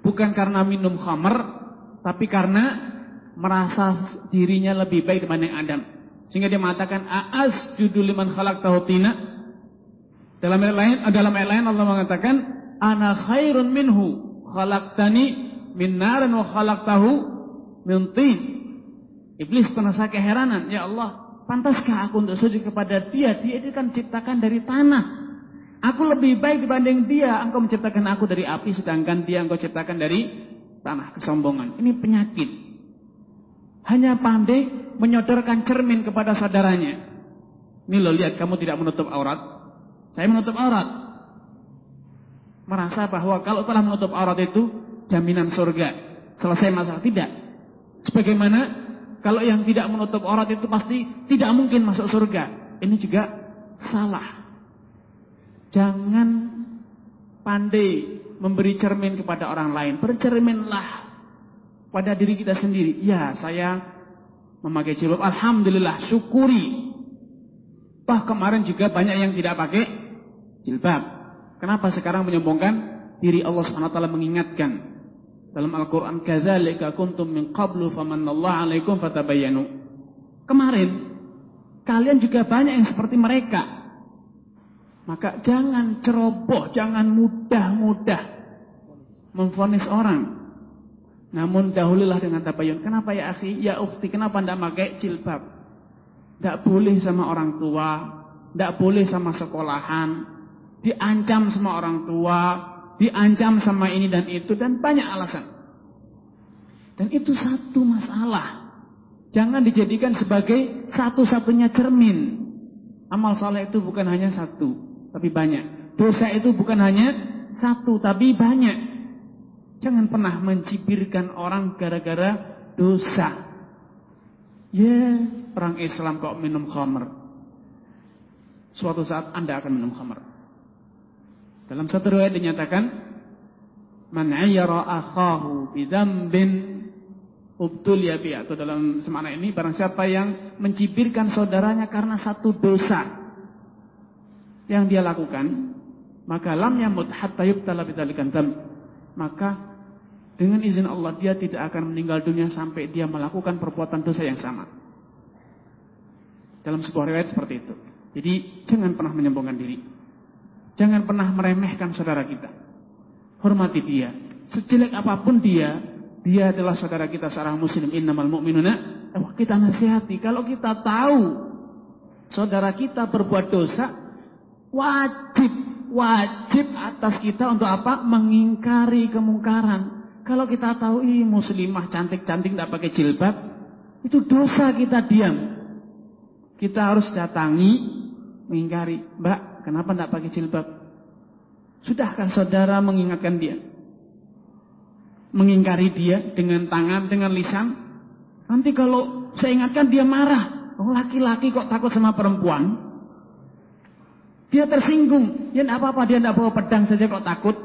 bukan karena minum khamr, tapi karena merasa dirinya lebih baik dibanding Adam. Sehingga dia mengatakan aas judul liman khalaqtahu tina. Dalam ayat lain, dalam ayat lain Allah mengatakan ana khairun minhu khalaqtani min narin wa khalaqtahu min Iblis merasa keheranan, ya Allah, pantaskah aku untuk sujud kepada dia? Dia itu kan ciptakan dari tanah. Aku lebih baik dibanding dia. Engkau menciptakan aku dari api, sedangkan dia engkau ciptakan dari tanah kesombongan. Ini penyakit. Hanya pandai menyodorkan cermin kepada saudaranya. Ini lo lihat kamu tidak menutup aurat. Saya menutup aurat. Merasa bahwa kalau telah menutup aurat itu jaminan surga. Selesai masalah. Tidak. Sebagaimana kalau yang tidak menutup aurat itu pasti tidak mungkin masuk surga. Ini juga salah. Jangan pandai memberi cermin kepada orang lain. Bercerminlah pada diri kita sendiri. Ya, saya memakai jilbab. Alhamdulillah, syukuri. Wah, kemarin juga banyak yang tidak pakai jilbab. Kenapa sekarang menyombongkan diri Allah taala mengingatkan dalam Al-Qur'an kadzalika kuntum min qablu famanallahu 'alaikum fatabayyanu. Kemarin kalian juga banyak yang seperti mereka. Maka jangan ceroboh, jangan mudah-mudah memfonis orang. Namun dahulilah dengan tabayun. Kenapa ya akhi, ya ukhti, kenapa anda pakai jilbab? Tidak boleh sama orang tua, tidak boleh sama sekolahan, diancam sama orang tua, diancam sama ini dan itu, dan banyak alasan. Dan itu satu masalah. Jangan dijadikan sebagai satu-satunya cermin. Amal soleh itu bukan hanya satu tapi banyak. Dosa itu bukan hanya satu, tapi banyak. Jangan pernah mencibirkan orang gara-gara dosa. Ya, orang Islam kok minum khamr. Suatu saat Anda akan minum khamr. Dalam satu riwayat dinyatakan, "Man 'ayyara akhahu bidzambin ubtul ya bi atau dalam semana ini barang siapa yang mencibirkan saudaranya karena satu dosa yang dia lakukan, maka lam yamut hatta yubtala bidzalikal Maka dengan izin Allah dia tidak akan meninggal dunia sampai dia melakukan perbuatan dosa yang sama. Dalam sebuah riwayat seperti itu. Jadi jangan pernah menyombongkan diri. Jangan pernah meremehkan saudara kita. Hormati dia. Sejelek apa pun dia, dia adalah saudara kita seorang muslim. Innamal mu'minuna. Kita nasihati. Kalau kita tahu saudara kita berbuat dosa, Wajib, wajib atas kita untuk apa? Mengingkari kemungkaran. Kalau kita tahu ini muslimah cantik-cantik tidak pakai jilbab, itu dosa kita diam. Kita harus datangi, mengingkari. Mbak, kenapa tidak pakai jilbab? Sudahkah saudara mengingatkan dia? Mengingkari dia dengan tangan, dengan lisan? Nanti kalau saya ingatkan dia marah. Oh laki-laki kok takut sama perempuan? Dia tersinggung. Ya tidak apa-apa, dia tidak bawa pedang saja kok takut.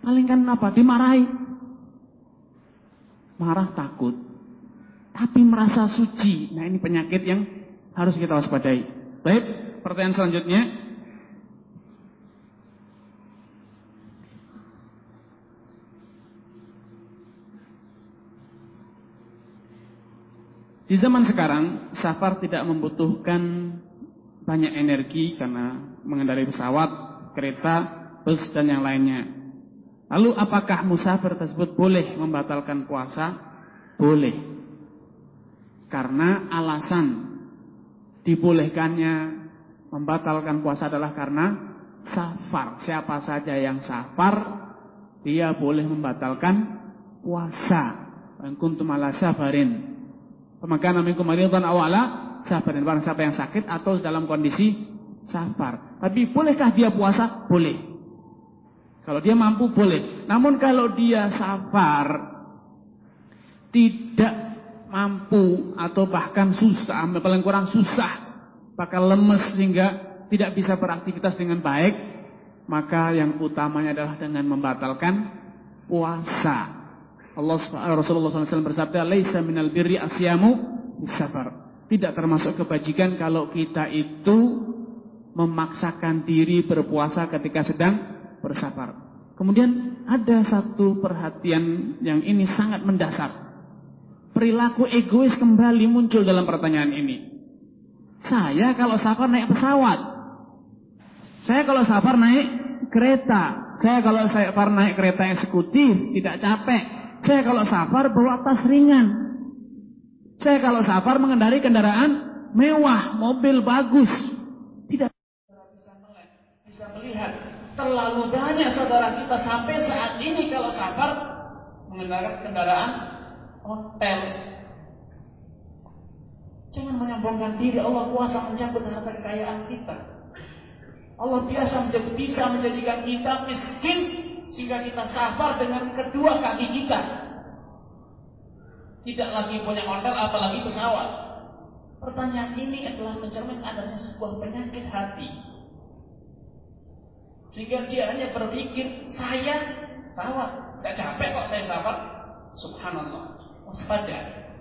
Paling kan apa? Dimarahi. Marah takut. Tapi merasa suci. Nah ini penyakit yang harus kita waspadai. Baik, pertanyaan selanjutnya. Di zaman sekarang, safar tidak membutuhkan banyak energi karena mengendarai pesawat, kereta, bus dan yang lainnya. Lalu apakah musafir tersebut boleh membatalkan puasa? Boleh. Karena alasan dibolehkannya membatalkan puasa adalah karena safar. Siapa saja yang safar, dia boleh membatalkan puasa. Kuntum ala safarin. Pemakan amikum maridan awala safar. Barang siapa yang sakit atau dalam kondisi safar. Tapi bolehkah dia puasa? Boleh. Kalau dia mampu boleh. Namun kalau dia safar tidak mampu atau bahkan susah, paling kurang susah, bakal lemes sehingga tidak bisa beraktivitas dengan baik, maka yang utamanya adalah dengan membatalkan puasa. Allah Rasulullah SAW bersabda, "Laisa minal birri asyamu safar." Tidak termasuk kebajikan kalau kita itu memaksakan diri berpuasa ketika sedang bersafar. Kemudian ada satu perhatian yang ini sangat mendasar. Perilaku egois kembali muncul dalam pertanyaan ini. Saya kalau safar naik pesawat. Saya kalau safar naik kereta. Saya kalau safar naik kereta eksekutif tidak capek. Saya kalau safar bawa tas ringan. Saya kalau safar mengendari kendaraan mewah, mobil bagus. Tidak bisa melihat. Terlalu banyak saudara kita sampai saat ini kalau safar mengendarai kendaraan hotel. Jangan menyombongkan diri Allah kuasa mencabut harta kekayaan kita. Allah biasa menjadi, bisa menjadikan kita miskin sehingga kita safar dengan kedua kaki kita. Tidak lagi punya hotel apalagi pesawat. Pertanyaan ini adalah mencermin adanya sebuah penyakit hati. Sehingga dia hanya berpikir, saya sawah, tidak capek kok saya safar. Subhanallah. Waspada.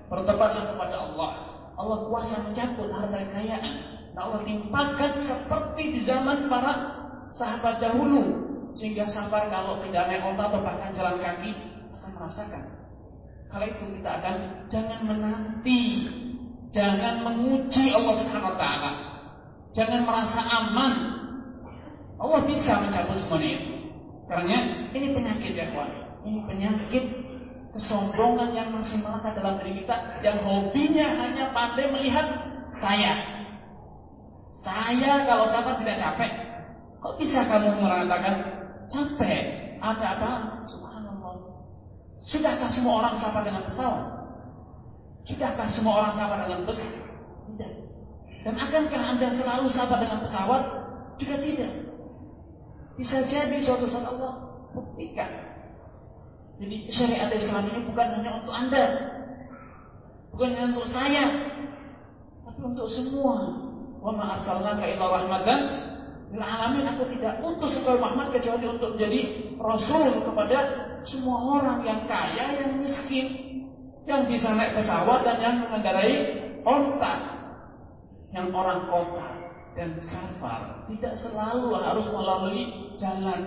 Bertobatlah kepada Allah. Allah kuasa mencabut harta kekayaan. Nah Allah timpakan seperti di zaman para sahabat dahulu. Sehingga safar kalau tidak naik onta atau bahkan jalan kaki akan merasakan. Kalau itu kita akan jangan menanti, jangan menguji Allah Subhanahu wa taala. Jangan merasa aman. Allah bisa mencabut semuanya itu. Karena ini penyakit ya kawan. Ini penyakit kesombongan yang masih melekat dalam diri kita yang hobinya hanya pandai melihat saya. Saya kalau safar tidak capek. Kok bisa kamu mengatakan capek? Ada apa? Sudahkah semua orang safar dengan pesawat? Sudahkah semua orang safar dengan bus? Tidak. Dan akankah Anda selalu sabar dengan pesawat? Juga tidak. Bisa jadi suatu saat Allah buktikan. Jadi syariat Islam ini bukan hanya untuk Anda. Bukan hanya untuk saya. Tapi untuk semua. Wa ma arsalnaka illa rahmatan lil alamin. Aku tidak utus engkau Muhammad kecuali untuk menjadi rasul kepada semua orang yang kaya, yang miskin, yang bisa naik pesawat dan yang mengendarai onta, yang orang kota dan safar tidak selalu harus melalui jalan.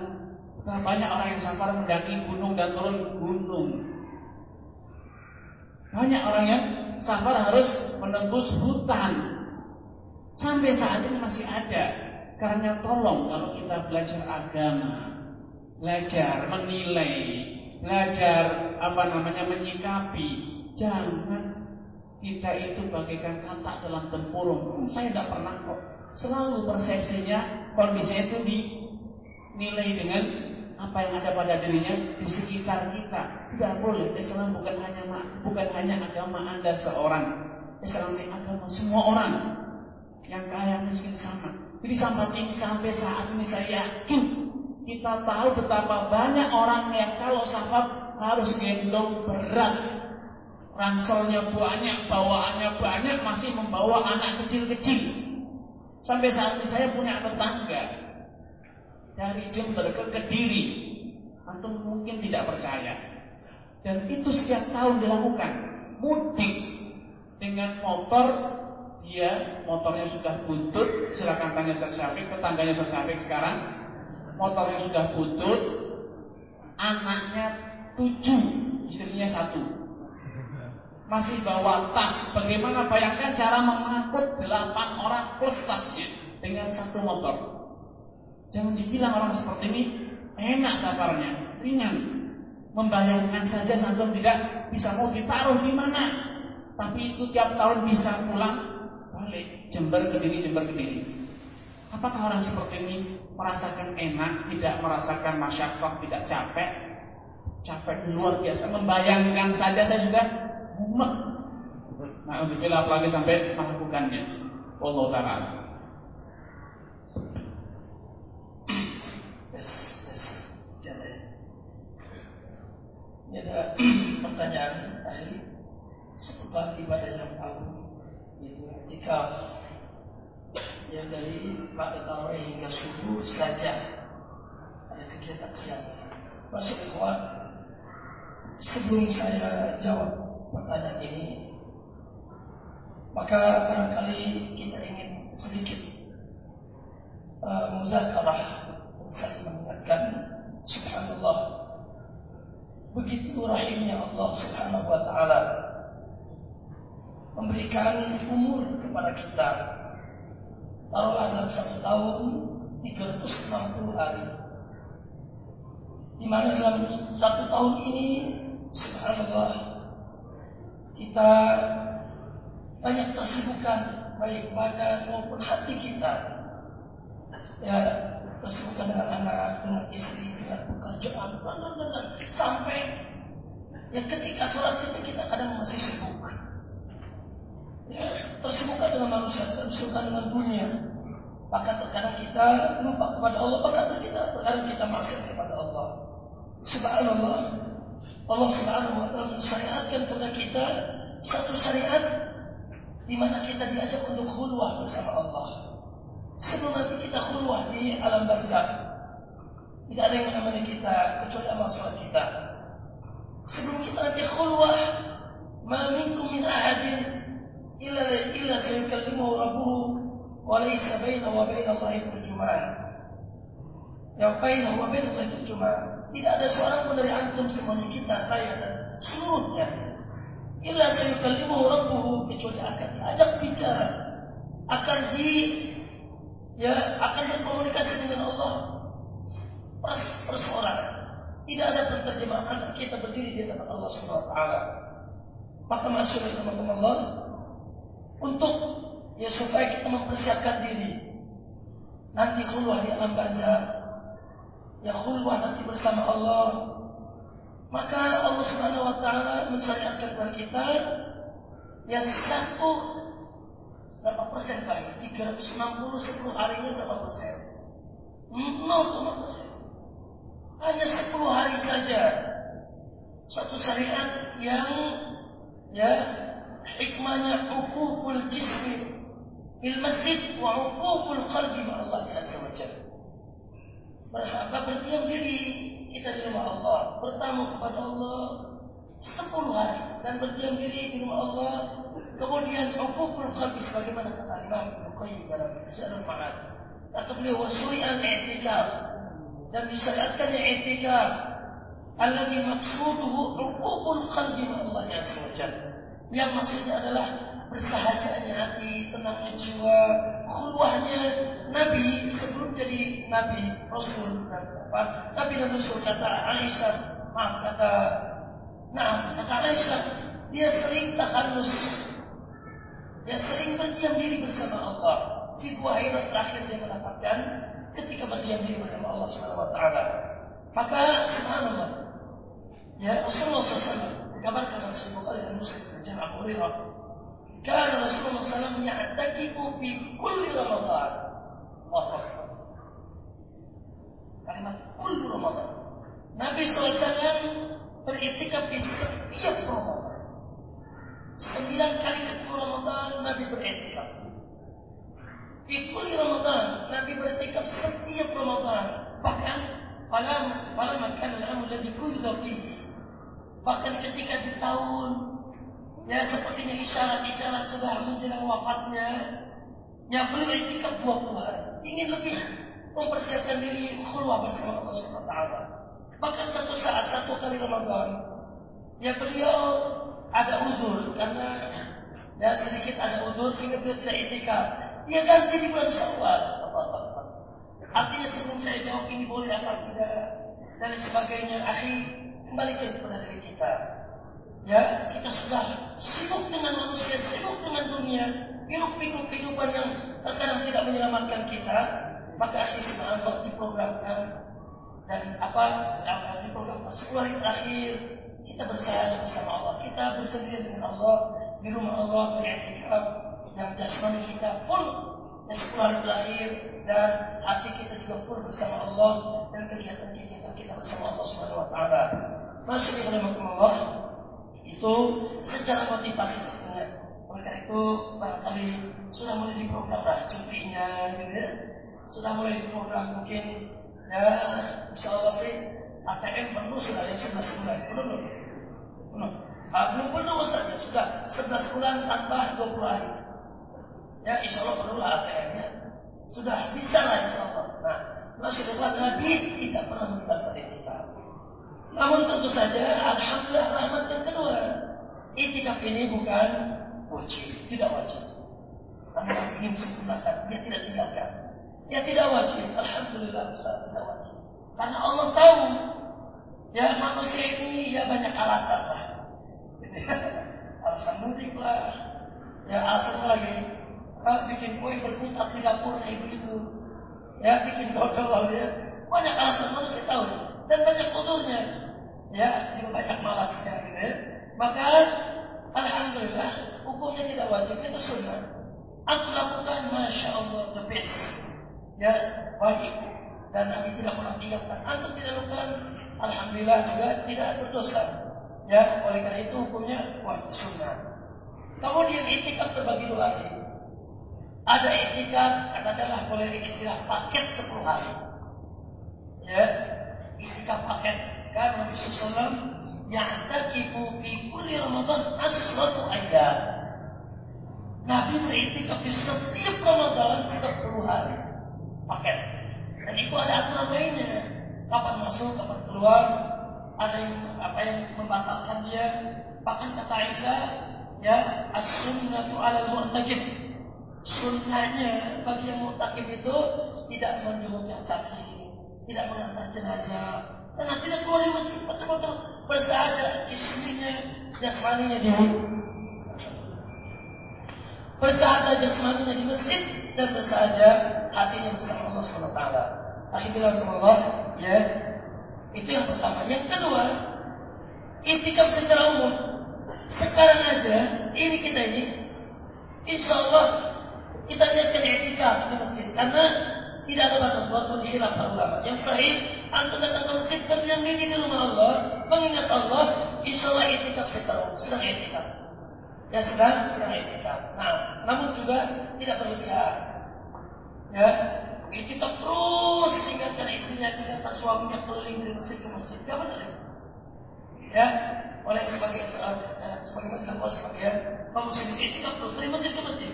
Banyak orang yang safar mendaki gunung dan turun gunung. Banyak orang yang safar harus menembus hutan. Sampai saat ini masih ada. Karena tolong kalau kita belajar agama, belajar menilai, belajar apa namanya menyikapi, jangan kita itu bagaikan katak dalam tempurung. Saya tidak pernah kok. Selalu persepsinya, kondisinya itu dinilai dengan apa yang ada pada dirinya di sekitar kita. Tidak boleh. Islam bukan hanya bukan hanya agama anda seorang. Islam ini agama semua orang. Yang kaya miskin sama. Jadi sampai sampai saat ini saya yakin kita tahu betapa banyak orang yang kalau safar harus gendong berat. Ranselnya banyak, bawaannya banyak, masih membawa anak kecil-kecil. Sampai saat ini saya punya tetangga dari Jember ke Kediri. Antum mungkin tidak percaya. Dan itu setiap tahun dilakukan. Mudik dengan motor dia motornya sudah buntut, silakan tanya Syafiq, tetangganya Syafiq sekarang. Motornya sudah buntut, anaknya tujuh, istrinya satu. Masih bawa tas. Bagaimana bayangkan cara mengangkut delapan orang plus tasnya dengan satu motor. Jangan dibilang orang seperti ini enak safarnya, ringan. Membayangkan saja satu tidak bisa mau ditaruh di mana. Tapi itu tiap tahun bisa pulang balik Jember ke diri Jember ke diri. Apakah orang seperti ini merasakan enak, tidak merasakan masyarakat, tidak capek? Capek luar biasa. Membayangkan saja saya sudah mumet. Nah, untuk apalagi sampai melakukannya. Allah taala. [CLEARS THROAT] Yes, yes. Siapa ya? Ini ada [CLEARS THROAT] pertanyaan tadi seputar ibadah yang agung itu etikaf yang dari pada tarawih hingga subuh saja. Ada kegiatan siang. Masuk ikhwan, sebelum saya jawab pertanyaan ini, maka barangkali kita ingin sedikit uh, muzakarah saling mengingatkan. Subhanallah. Begitu rahimnya Allah subhanahu wa ta'ala memberikan umur kepada kita taruhlah dalam satu tahun 360 hari di mana dalam satu tahun ini subhanallah kita banyak kesibukan baik badan maupun hati kita. Ya, kesibukan dengan anak, dengan istri, dengan pekerjaan, dan, dan, dan. sampai ya ketika sholat itu kita kadang masih sibuk. Ya, tersibukkan dengan manusia, tersibukkan dengan dunia. Bahkan terkadang kita lupa kepada Allah, bahkan kita terkadang kita maksiat kepada Allah. Subhanallah, Allah Subhanahu wa taala mensyariatkan kepada kita satu syariat di mana kita diajak untuk khulwah bersama Allah. Sebelum nanti kita khulwah di alam barzakh, tidak ada yang menemani kita kecuali amal sholat kita. Sebelum kita nanti khulwah, ma minkum min ahadin illa sayukallimuhu rabbuhu wa laysa bainahu wa bainallahi turjuman. Yang bainahu wa bainallahi turjuman. Tidak ada seorang pun dari antum semuanya kita, saya dan seluruhnya illa sayukallimuhu rabbuhu kecuali akan diajak bicara akan di ya akan berkomunikasi dengan Allah pers perseorangan tidak ada penterjemahan kita berdiri di hadapan Allah Subhanahu wa taala maka masyarakat sama Allah untuk ya supaya kita mempersiapkan diri nanti keluar di alam barzah ya keluar nanti bersama Allah maka Allah Subhanahu wa taala mensyariatkan kepada kita yang satu berapa persen kali? 360 10 harinya berapa persen? 0, persen. Hanya 10 hari saja. Satu syariat yang ya hikmahnya uqubul jismi fil masjid wa uqubul qalbi ma Allah azza wa jalla. Berhaba berdiam diri kita di rumah Allah, bertamu kepada Allah sepuluh hari dan berdiam diri di rumah Allah. Kemudian hukukul qalbi sebagaimana kata Imam Bukhari dalam Zadul Ma'ad. Kata beliau wasyuri'al i'tikaf dan disyariatkannya i'tikaf alladhi maqsuduhu hukukul qalbi ma Allah azza wa Yang maksudnya adalah bersahajanya hati, tenangnya jiwa, khulwahnya Nabi sebelum jadi Nabi, Rasul apa? Nabi dan Rasul kata Aisyah, maaf kata, nah kata Aisyah, dia sering takhalus, dia sering berdiam diri bersama Allah. Di gua terakhir dia mendapatkan ketika berdiam diri bersama Allah Subhanahu Wa Taala. Maka Subhanallah, ya Rasulullah SAW dalam Sahih Bukhari dan Muslim dan Abu Hurairah كان رسول الله صلى الله عليه وسلم يعتكف في كل رمضان الله أكبر kalimat kullu Ramadan Nabi SAW beriktikaf di setiap Ramadan sembilan kali ketemu Ramadan Nabi beriktikaf di kulli Ramadan Nabi beriktikaf setiap Ramadan bahkan falam falam makan al-amr ladzi kuyda fihi bahkan ketika di tahun Ya sepertinya isyarat-isyarat sudah menjelang wafatnya. Yang beliau itikaf 20 hari. Ingin lebih mempersiapkan diri khulwah bersama Allah SWT. Bahkan satu saat, satu kali Ramadan. Ya beliau ada uzur. Karena ya sedikit ada uzur sehingga beliau tidak itikaf. Dia ganti di bulan syawal. Artinya sebelum saya jawab ini boleh apa tidak. Dan sebagainya. Akhir kembalikan kepada diri kita. Ya, kita sudah sibuk dengan manusia, sibuk dengan dunia, hidup pikuk kehidupan yang terkadang tidak menyelamatkan kita, maka akhirnya subhanallah diprogramkan. Dan apa di program sepuluh hari terakhir kita bersama bersama Allah, kita bersendirian dengan Allah. Di rumah Allah beriktikaf yang jasmani kita full. Dan sepuluh hari terakhir dan hati kita juga full bersama Allah. Dan kegiatan kita kita bersama Allah Subhanahu Wa Taala. Di dalam Allah itu secara motivasi karena itu barangkali sudah mulai diprogram lah cutinya gitu ya. Sudah mulai diprogram mungkin ya insya Allah sih ATM penuh sudah yang 11 bulan. Penuh belum? Penuh. Ah, belum penuh Ustaz ya sudah 11 bulan tambah 20 hari. Ya insya Allah penuh lah ATM ya. Sudah bisa lah insya Allah. Nah, Rasulullah Nabi tidak pernah minta pada kita. Namun tentu saja, Alhamdulillah rahmat yang kedua. Itikaf ini bukan wajib, tidak wajib. Namun ingin sempurnakan, dia tidak tinggalkan. Dia tidak wajib, Alhamdulillah Ustaz, tidak wajib. Karena Allah tahu, ya manusia ini ya banyak alasan lah. [LAUGHS] alasan mudik lah, Ya alasan lagi, ah, bikin kue berputar di dapur ibu-ibu, ya bikin dodol ya. Banyak alasan manusia tahu dan banyak kodurnya, ya juga banyak malasnya gitu ya. Maka alhamdulillah hukumnya tidak wajib itu sunnah. Aku lakukan masya Allah the best, ya wajib dan Nabi tidak pernah tinggalkan. Antum tidak lakukan, alhamdulillah juga tidak berdosa. Ya, oleh karena itu hukumnya wajib sunnah. Kemudian itikaf terbagi dua hari. Ada itikaf katakanlah boleh istilah paket 10 hari. Ya, itikaf paket. Karena Nabi SAW yang takifu fi kulli Ramadan asratu ayat. Nabi beritikaf di setiap Ramadan 10 hari. Paket. Dan itu ada aturan mainnya. Kapan masuk, kapan keluar. Ada yang apa yang membatalkan dia. Bahkan kata Aisyah, ya as-sunnatu 'alal mu'takif. Sunnahnya bagi yang mu'takif itu tidak menjenguk yang sakit, tidak mengantar jenazah, dan tidak keluar dari masjid betul-betul bersahaja istrinya, jasmaninya di bersahaja jasmaninya di masjid dan bersahaja hatinya bersama Allah SWT. Akhirnya Allah, ya itu yang pertama. Yang kedua, itikaf secara umum sekarang aja, ini kita ini, insya Allah kita niatkan etika di masjid. Karena tidak ada batas waktu di khilaf ulama. Yang sahih, antum datang ke masjid, diri di rumah Allah, mengingat Allah, insya Allah etika secara umum, sedang etika. Ya sedang, sedang etika. Nah, namun juga tidak berlebihan. Ya, kita terus tinggalkan istrinya, tinggalkan suaminya keliling dari masjid ke masjid. Jangan benar Ya, oleh sebagian eh, sebagian dilakukan sebagian kaum muslimin etikaf terus dari masjid ke masjid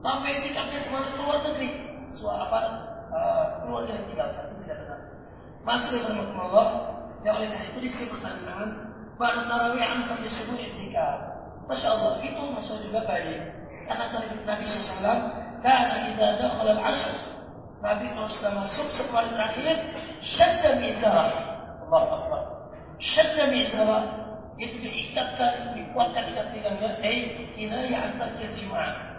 sampai etikafnya kemana ke luar negeri suara apa uh, keluarga yang tinggalkan tidak benar masuk dari Allah ya oleh karena itu di sini pertanyaan pada tarawih an sampai subuh etikaf masya Allah itu masuk juga baik karena tadi Nabi SAW karena kita ada al asr Nabi kalau sudah masuk hari terakhir syadda mizarah Allah Akbar syadda mizarah itu diikatkan, dikuatkan ikat pinggangnya, eh kinayah antar jima.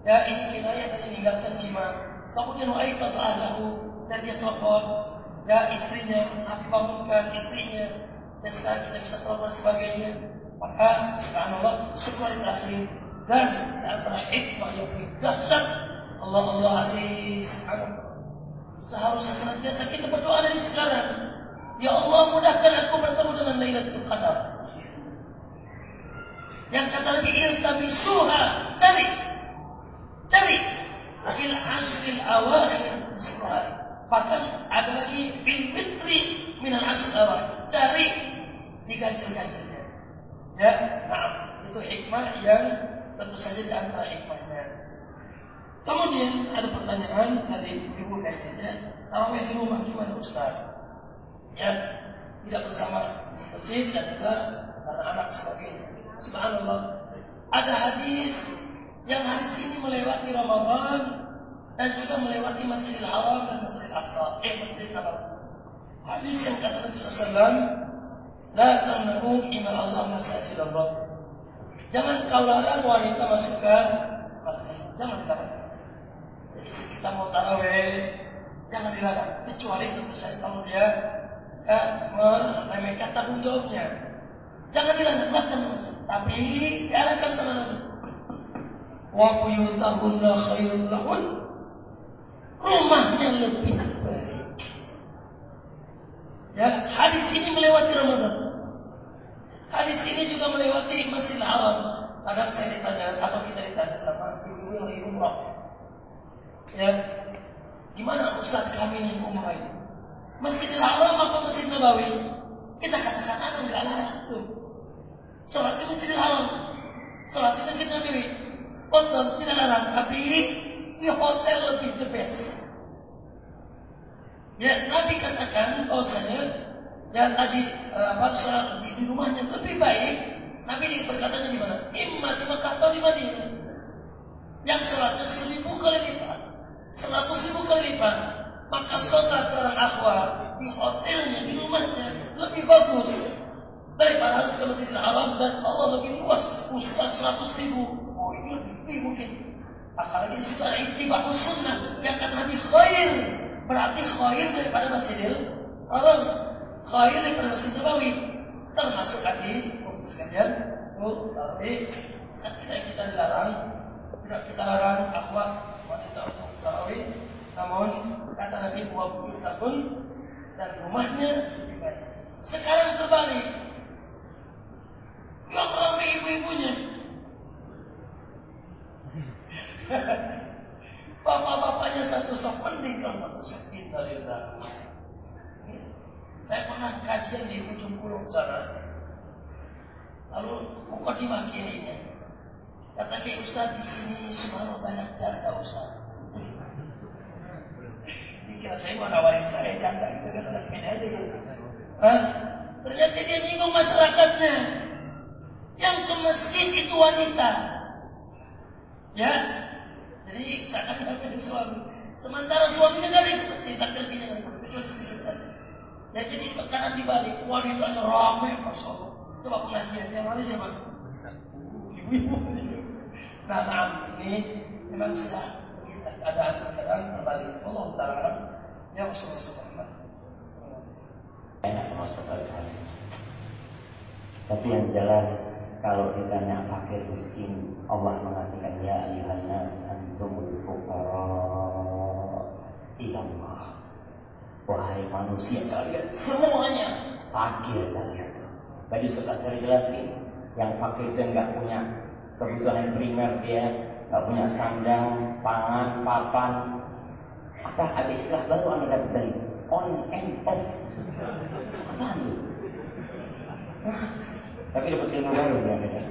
Ya ini kinayah dari meninggalkan jima. Kemudian wa aikat ahlahu dan dia telepon ya istrinya, Nabi bangunkan istrinya dan sekarang kita bisa telepon sebagainya. Maka subhanallah semua terakhir dan antara hikmah yang dahsyat Allah Allah Aziz subhanallah. Seharusnya senantiasa kita berdoa dari sekarang. Ya Allah mudahkan aku bertemu dengan Lailatul Qadar. Yang kata lagi iltamisuha, cari. Cari. Il asril awakhir sepuluh Bahkan ada lagi bil fitri minal asril awakhir. Cari di ganjil-ganjilnya. Ya, maaf. Itu hikmah yang tentu saja di antara hikmahnya. Kemudian ada pertanyaan dari ibu kayaknya, tarawih di rumah gimana Ustaz? Ya, tidak bersama di masjid dan juga karena anak sebagainya. Subhanallah. Ada hadis yang hadis ini melewati Ramadan dan juga melewati Masjidil Haram dan Masjidil Aqsa. Eh, Masjidil Haram. Hadis yang kata Nabi SAW, La tamna'u iman Allah masjid Allah. Jangan kau larang wanita masukkan masjid. Jangan dilarang. Jadi kita mau taraweh, jangan dilarang. Kecuali tentu saja kalau dia eh, meremehkan tanggung jawabnya. Jangan dilarang, masuk. Tapi diarahkan sama Nabi. Wa buyutahunna khairul lahun. Rumahnya lebih baik. Ya, hadis ini melewati Ramadan. Hadis ini juga melewati Masjidil Haram. Kadang saya ditanya atau kita ditanya sama ibu yang lagi umrah. Ya, gimana Ustaz kami yang umrah ini? Masjidil Haram apa Masjid Nabawi? Kita katakan anak enggak larang tuh. Sholat di Masjidil Haram. Sholat di Masjid Nabawi. Betul, tidak larang. Tapi di hotel lebih the best. Ya, Nabi katakan bahwasanya ya tadi sholat di, di rumahnya lebih baik. Nabi berkatanya di mana? Imma di Makkah atau di Madinah. Yang sholatnya seribu kali lipat, seratus ribu kali lipat. Maka sholat seorang akhwat di hotelnya, di rumahnya lebih bagus daripada harus ke Masjidil Haram dan Allah lebih luas Ustaz 100 ribu ini mungkin. Apalagi ada ittiba sunnah yang kata Nabi khair. Berarti khair daripada Masjidil Haram. Khair daripada Masjid Nabawi. Termasuk lagi, oh, sekalian, oh, tapi ketika kita dilarang, tidak kita larang akhwat wanita untuk tarawih, namun kata Nabi 20 tahun dan rumahnya. Sekarang terbalik. Yang ramai ibu-ibunya. [LAUGHS] Bapak-bapaknya satu sok meninggal, satu sok dari Saya pernah kajian di ujung pulau sana. Lalu mukadimah kiainya. Kata Kiai Ustaz di sini semua banyak janda Ustaz. Dikira saya mau nawarin saya janda gitu kan anak ini aja. Hah? Ternyata dia bingung masyarakatnya. Yang ke masjid itu wanita. Ya, jadi seakan akan suami. Sementara suaminya kan ikut masjid, tapi lebihnya kan ikut. Kecuali sedikit saja. Ya jadi tekanan dibalik. Wanitanya ramai, Masya Allah. Coba pengajian. Yang lalu siapa? Ibu-ibu. Nah, nah, ini memang sudah kita keadaan terkadang terbalik. Allah Ta'ala. Ya Rasulullah SAW. Enak Ustaz Tapi yang jelas kalau ditanya fakir miskin, Allah mengatakan ya ayuhan nas antumul fuqara ilallah. Wahai manusia kalian semuanya fakir kalian. Tadi sudah saya jelasin, yang fakir itu nggak punya kebutuhan primer dia, nggak punya sandang, pangan, papan. Apa ada istilah baru anda dapat dari on and off? Apa itu? Tapi dapat ilmu baru ya.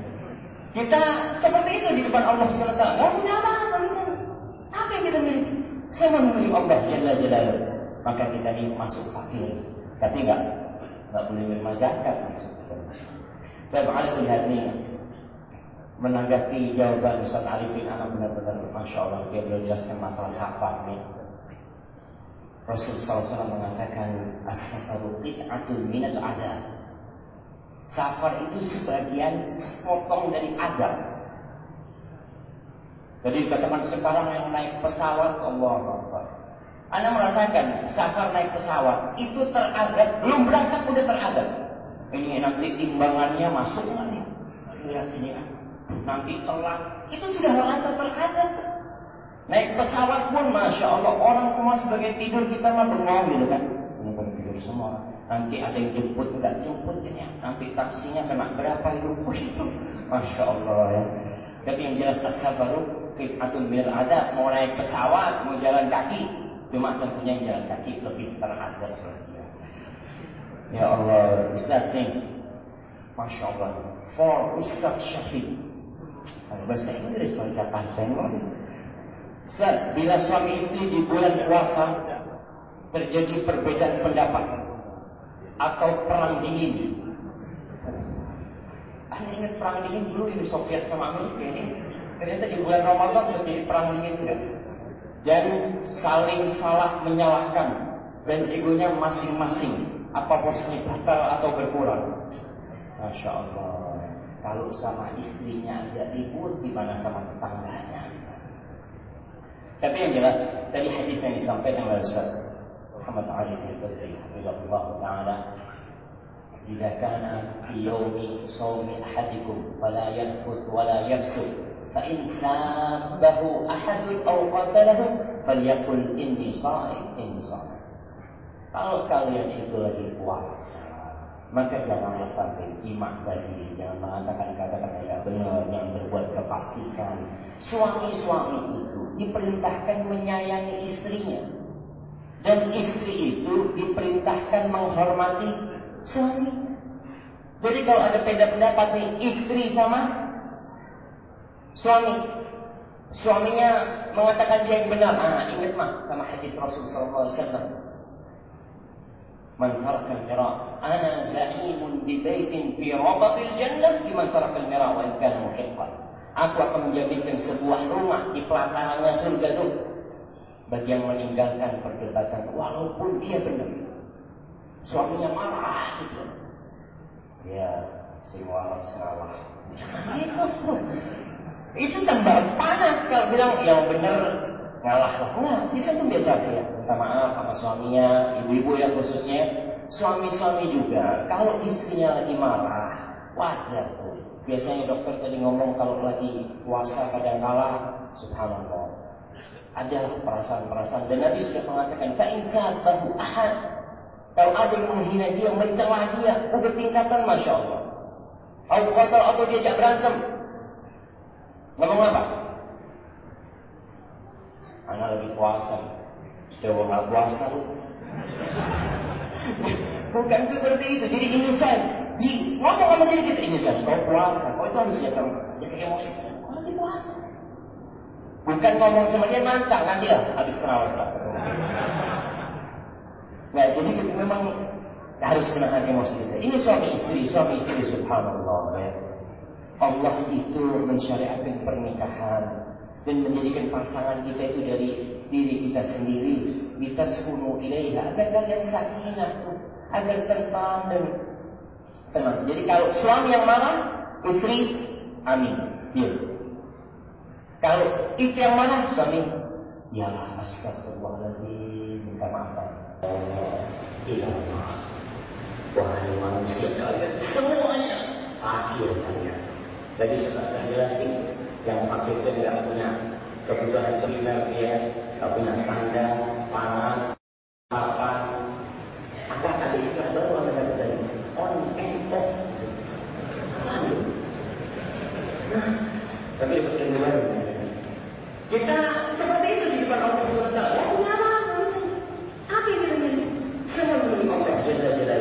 Kita seperti itu di depan Allah SWT. Gak punya apa-apa kita. Apa yang kita miliki? Saya memiliki Allah Jalla Jalla. Maka kita ini masuk fakir. Tapi enggak. Enggak boleh menerima zakat. Dan ada lihat ini. Menanggapi jawaban Ustaz Arifin anak benar-benar Masya Allah dia beliau jelaskan masalah safar nih. Rasulullah SAW mengatakan As-safaru qit'atun minal adab Safar itu sebagian sepotong dari adab. Jadi katakan sekarang yang naik pesawat Allah Akbar. Anda merasakan safar naik pesawat itu teradab, belum berangkat udah teradab. Ini nanti timbangannya masuk nanti. Lihat sini kan. Nanti telat. Itu sudah merasa teradab. Naik pesawat pun Masya Allah Orang semua sebagai tidur kita mah bengong gitu kan Ini tidur semua Nanti ada yang jemput, jemput ya. Nanti taksinya kena berapa itu? Oh [LAUGHS] itu. Masya Allah ya. Tapi yang jelas as-sabaru atau mir ada mau naik pesawat, mau jalan kaki. Cuma tentunya jalan kaki lebih terhadap ya. Allah, Ustaz nih. Masya Allah. For Ustaz Syafiq. Bahasa Inggris mereka pantai Ustaz, bila suami istri di bulan puasa terjadi perbedaan pendapat atau perang dingin. Anda ingat perang dingin dulu di Soviet sama Amerika ini? Ternyata di bulan Ramadan terjadi perang dingin kan? Dan saling salah menyalahkan dan egonya masing-masing. Apa porsinya batal atau berkurang? Masya Allah. Kalau sama istrinya aja ribut, gimana sama tetangganya? Tapi yang jelas, tadi hadis yang disampaikan oleh Ustaz محمد علي البدري حفظه الله تعالى إذا كان في يوم صوم أحدكم فلا ينفث ولا يفسد فإن سابه أحد أو قتله فليقل إني صائم إني صائم Kalau kalian itu lagi puasa, maka janganlah sampai jimat tadi, jangan mengatakan kata-kata yang benar, yang berbuat kefasikan. Suami-suami itu diperintahkan menyayangi istrinya, dan istri itu diperintahkan menghormati suami. Jadi kalau ada beda pendapat nih istri sama suami, suaminya mengatakan dia yang benar. Ah, ingat mah sama hadis Rasul sallallahu alaihi wasallam. Man taraka al-mira, ana za'imun bi baitin fi rabatil jannah liman taraka al-mira wa in kana muhiqqan. Aku akan menjaminkan sebuah rumah di pelatarannya surga itu bagi yang meninggalkan perdebatan walaupun dia benar suaminya marah gitu ya semua salah gitu tuh Itu tambah panas kalau bilang yang benar ngalah lah. Enggak, jadi kan biasa ya. Minta maaf sama suaminya, ibu-ibu yang khususnya. Suami-suami juga, kalau istrinya lagi marah, wajar tuh. Biasanya dokter tadi ngomong kalau lagi puasa kadang kala, subhanallah. Ada perasaan-perasaan dan Nabi sudah mengatakan, "Fa'insan bahu ahad." Kalau ada yang menghina dia, mencela dia, udah tingkatan masya Allah. Atau atau diajak berantem, ngomong apa? Anak lagi puasa. Coba nggak puasa. [LAUGHS] Bukan seperti itu. Jadi insan. Di, ngomong sama diri kita insan. Kau puasa. Kau itu harus jaga, jaga emosi. Kau lagi puasa. Bukan ngomong sama dia nantang nanti ya habis terawih lah. Nah, jadi kita memang harus menahan emosi kita. Ini suami istri, suami istri subhanallah ya. Allah itu mensyariatkan pernikahan dan menjadikan pasangan kita itu dari diri kita sendiri. Kita sepuluh ilaiha agar kalian sakinah tuh, agar tenang dan tenang. Jadi kalau suami yang marah, istri amin, diam. Kalau istri yang marah, suami ya astagfirullahaladzim, minta maaf. Oh, ilallah. Wahai manusia kalian semuanya akhir kalian. Tadi sudah saya jelasin yang fakir itu tidak punya kebutuhan primer dia tidak punya sandang, pangan, istilah baru yang on. Nah, tapi dapat ilmu baru. Kita seperti itu di depan Allah SWT. Ya punya apa? Apa yang kita miliki? Semua milik Allah Jalla Jalla.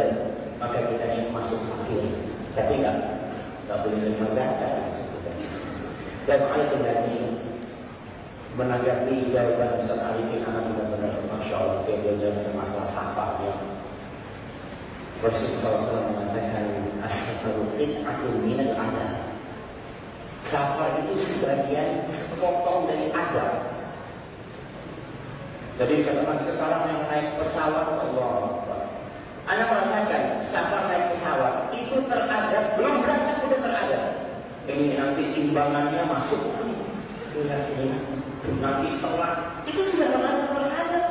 Maka kita ini masuk fakir. Tapi enggak, enggak boleh menerima zakat. Dan ayat ini menanggapi jawaban Ustaz Arifin anak benar-benar Masya Allah dia menjelaskan masalah safar ya. Rasulullah SAW mengatakan Asyafaru qit'atun minal adab Safar itu sebagian sepotong dari adab Jadi katakan sekarang yang naik pesawat Allah Anda merasakan safar naik pesawat? Itu teradab, belum berangkat sudah teradab. Ini nanti timbangannya masuk. Lihat ini nanti telat. Itu sudah merasa teradab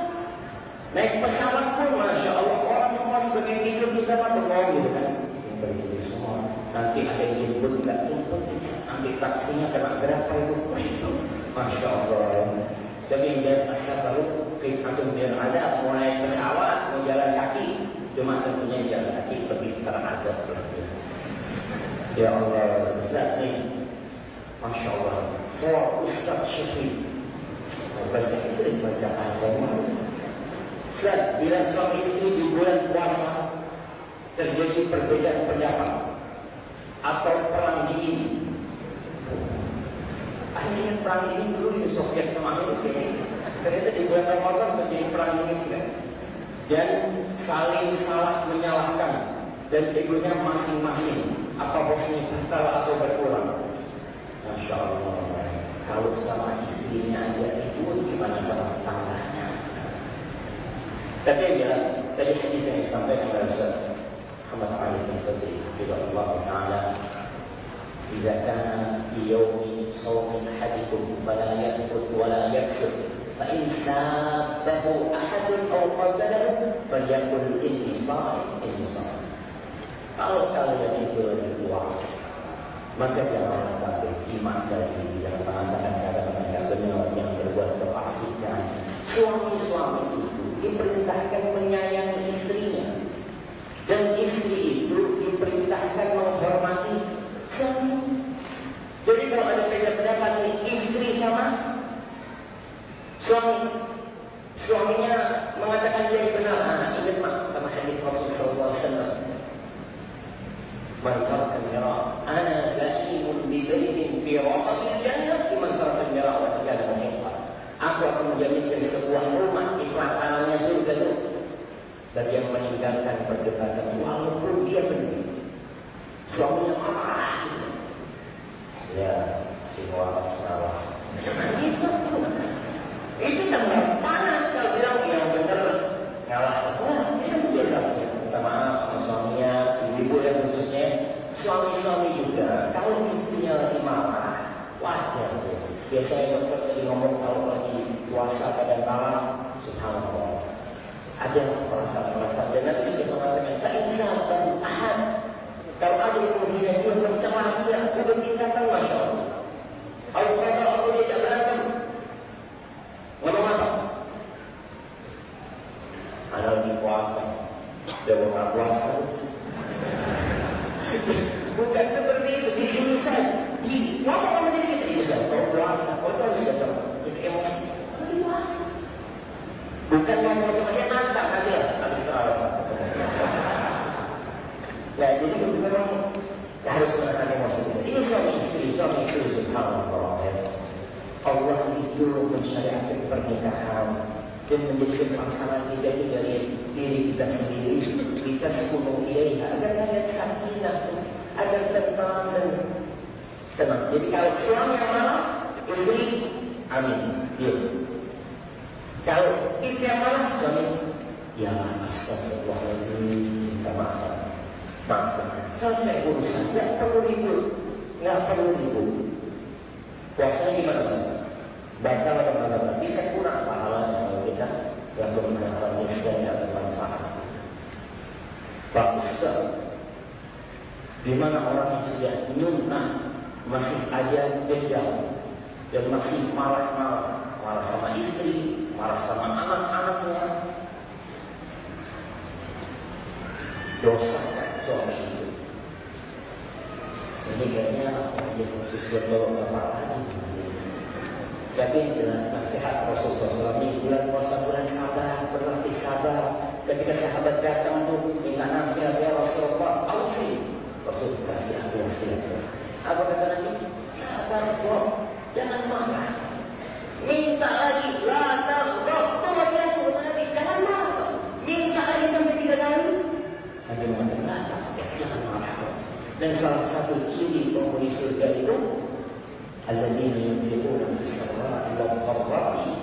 naik pesawat pun masya Allah orang semua sebagai tidur kita mah bengong gitu kan? Yang semua. Nanti ada yang jemput nggak jemput taksinya kena berapa itu? Oh, itu. Masya Allah jadi yang jelas asal baru atau biar ada mau naik pesawat mau jalan kaki cuma tentunya jalan kaki lebih teradab ya Allah Ustaz nih Masya Allah for Ustaz Syafiq Bahasa Inggris bacaan kamu. Ustaz, bila suami istri di bulan puasa terjadi perbedaan pendapat atau perang dingin. Akhirnya perang ini dulu di Soviet sama Amerika ini ternyata dibuat remotor menjadi perang ini militer dan saling salah menyalahkan dan egonya masing-masing apa bosnya bersalah atau berkurang. Masya Allah. Kalau sama istrinya aja itu, gimana sama tetangganya? Tapi ya, tadi hadis yang disampaikan oleh Rasul Muhammad Ali bin Tidak Allah Taala, tidak في يوم صوم أحدكم فلا يرفث ولا يفسد فإن سابه أحد أو قبله فليقل إني صائم إني صائم. Kalau kalian itu lagi puasa, maka jangan sampai jimat lagi jangan mengatakan kata-kata benar yang berbuat kefasikan suami-suami itu diperintahkan menyayangi istrinya dan istri itu diperintahkan menghormati suami suami. Suaminya mengatakan dia benar. Ah ingat mak sama hadis Rasul sallallahu alaihi wasallam. Man taraka al-mira ana za'imun bi baytin fi ra'd al-jannah. Man taraka al-mira wa tajalla al-hayat aku akan menjadikan sebuah rumah di kawasan surga itu dan yang meninggalkan perdebatan walaupun dia benar suaminya marah gitu. ya si wasalah itu Itu tambah panas kalau bilang yang benar ngalah. Wah, itu biasa. Minta maaf sama suaminya, ibu yang khususnya suami-suami juga kalau istrinya lagi marah wajar Biasanya dokter tadi ngomong kalau lagi puasa pada malam, subhanallah. Ada perasaan-perasaan dan Nabi sudah mengatakan, tak bisa ahad. Kalau ada kemungkinan dia mencela dia, bukan tingkatan masya Allah. Aku kata aku diajak berantem. Ngomong apa? Ada lagi puasa. Dia mau puasa. Bukan seperti itu, di insan. Di ngomong sama diri kita, insan. Kau puasa, kau harus datang. Jadi emosi. Lagi puasa. Bukan ngomong sama dia nanti nanti lah habis terawih. Nah, jadi memang harus menahan emosi kita. Ini suami istri, suami istri subhanallah. Ya. Allah itu mensyariatkan pernikahan dan menjadikan pasangan kita itu dari diri kita sendiri. Kita sepuluh ilaiha agar kalian sakinah tuh, agar tenang dan tenang. Jadi kalau suami yang marah, istri amin, diam. Kalau istri yang marah, suami ya astagfirullahaladzim, minta maaf. Maafkan. Selesai urusan, nggak perlu ribut, nggak perlu ribut. Puasanya gimana sih? Batal atau batal? Bisa kurang pahalanya kalau kita lakukan hal miskin yang bermanfaat. Bagus sekali. Di mana orang yang sudah nyunah masih aja dendam dan masih marah-marah, marah sama istri, marah sama anak-anaknya, dosa kan suami itu. Ini kayaknya bapak-bapak lagi. Tapi jelas nasihat Rasulullah SAW bulan puasa bulan sabar, berlatih sabar. Ketika sahabat datang tuh minta nasihat ya Rasulullah, ausi. Rasul kasih aku nasihat. Apa kata Nabi? Sabar kok, jangan marah. Minta lagi, latar roh, itu masih aku kata Nabi, jangan marah. Minta lagi sampai tiga kali. Nabi mengatakan, latar, jangan marah dan salah satu ciri penghuni surga itu alladzina yunfiquna fis samaa'i wal ardi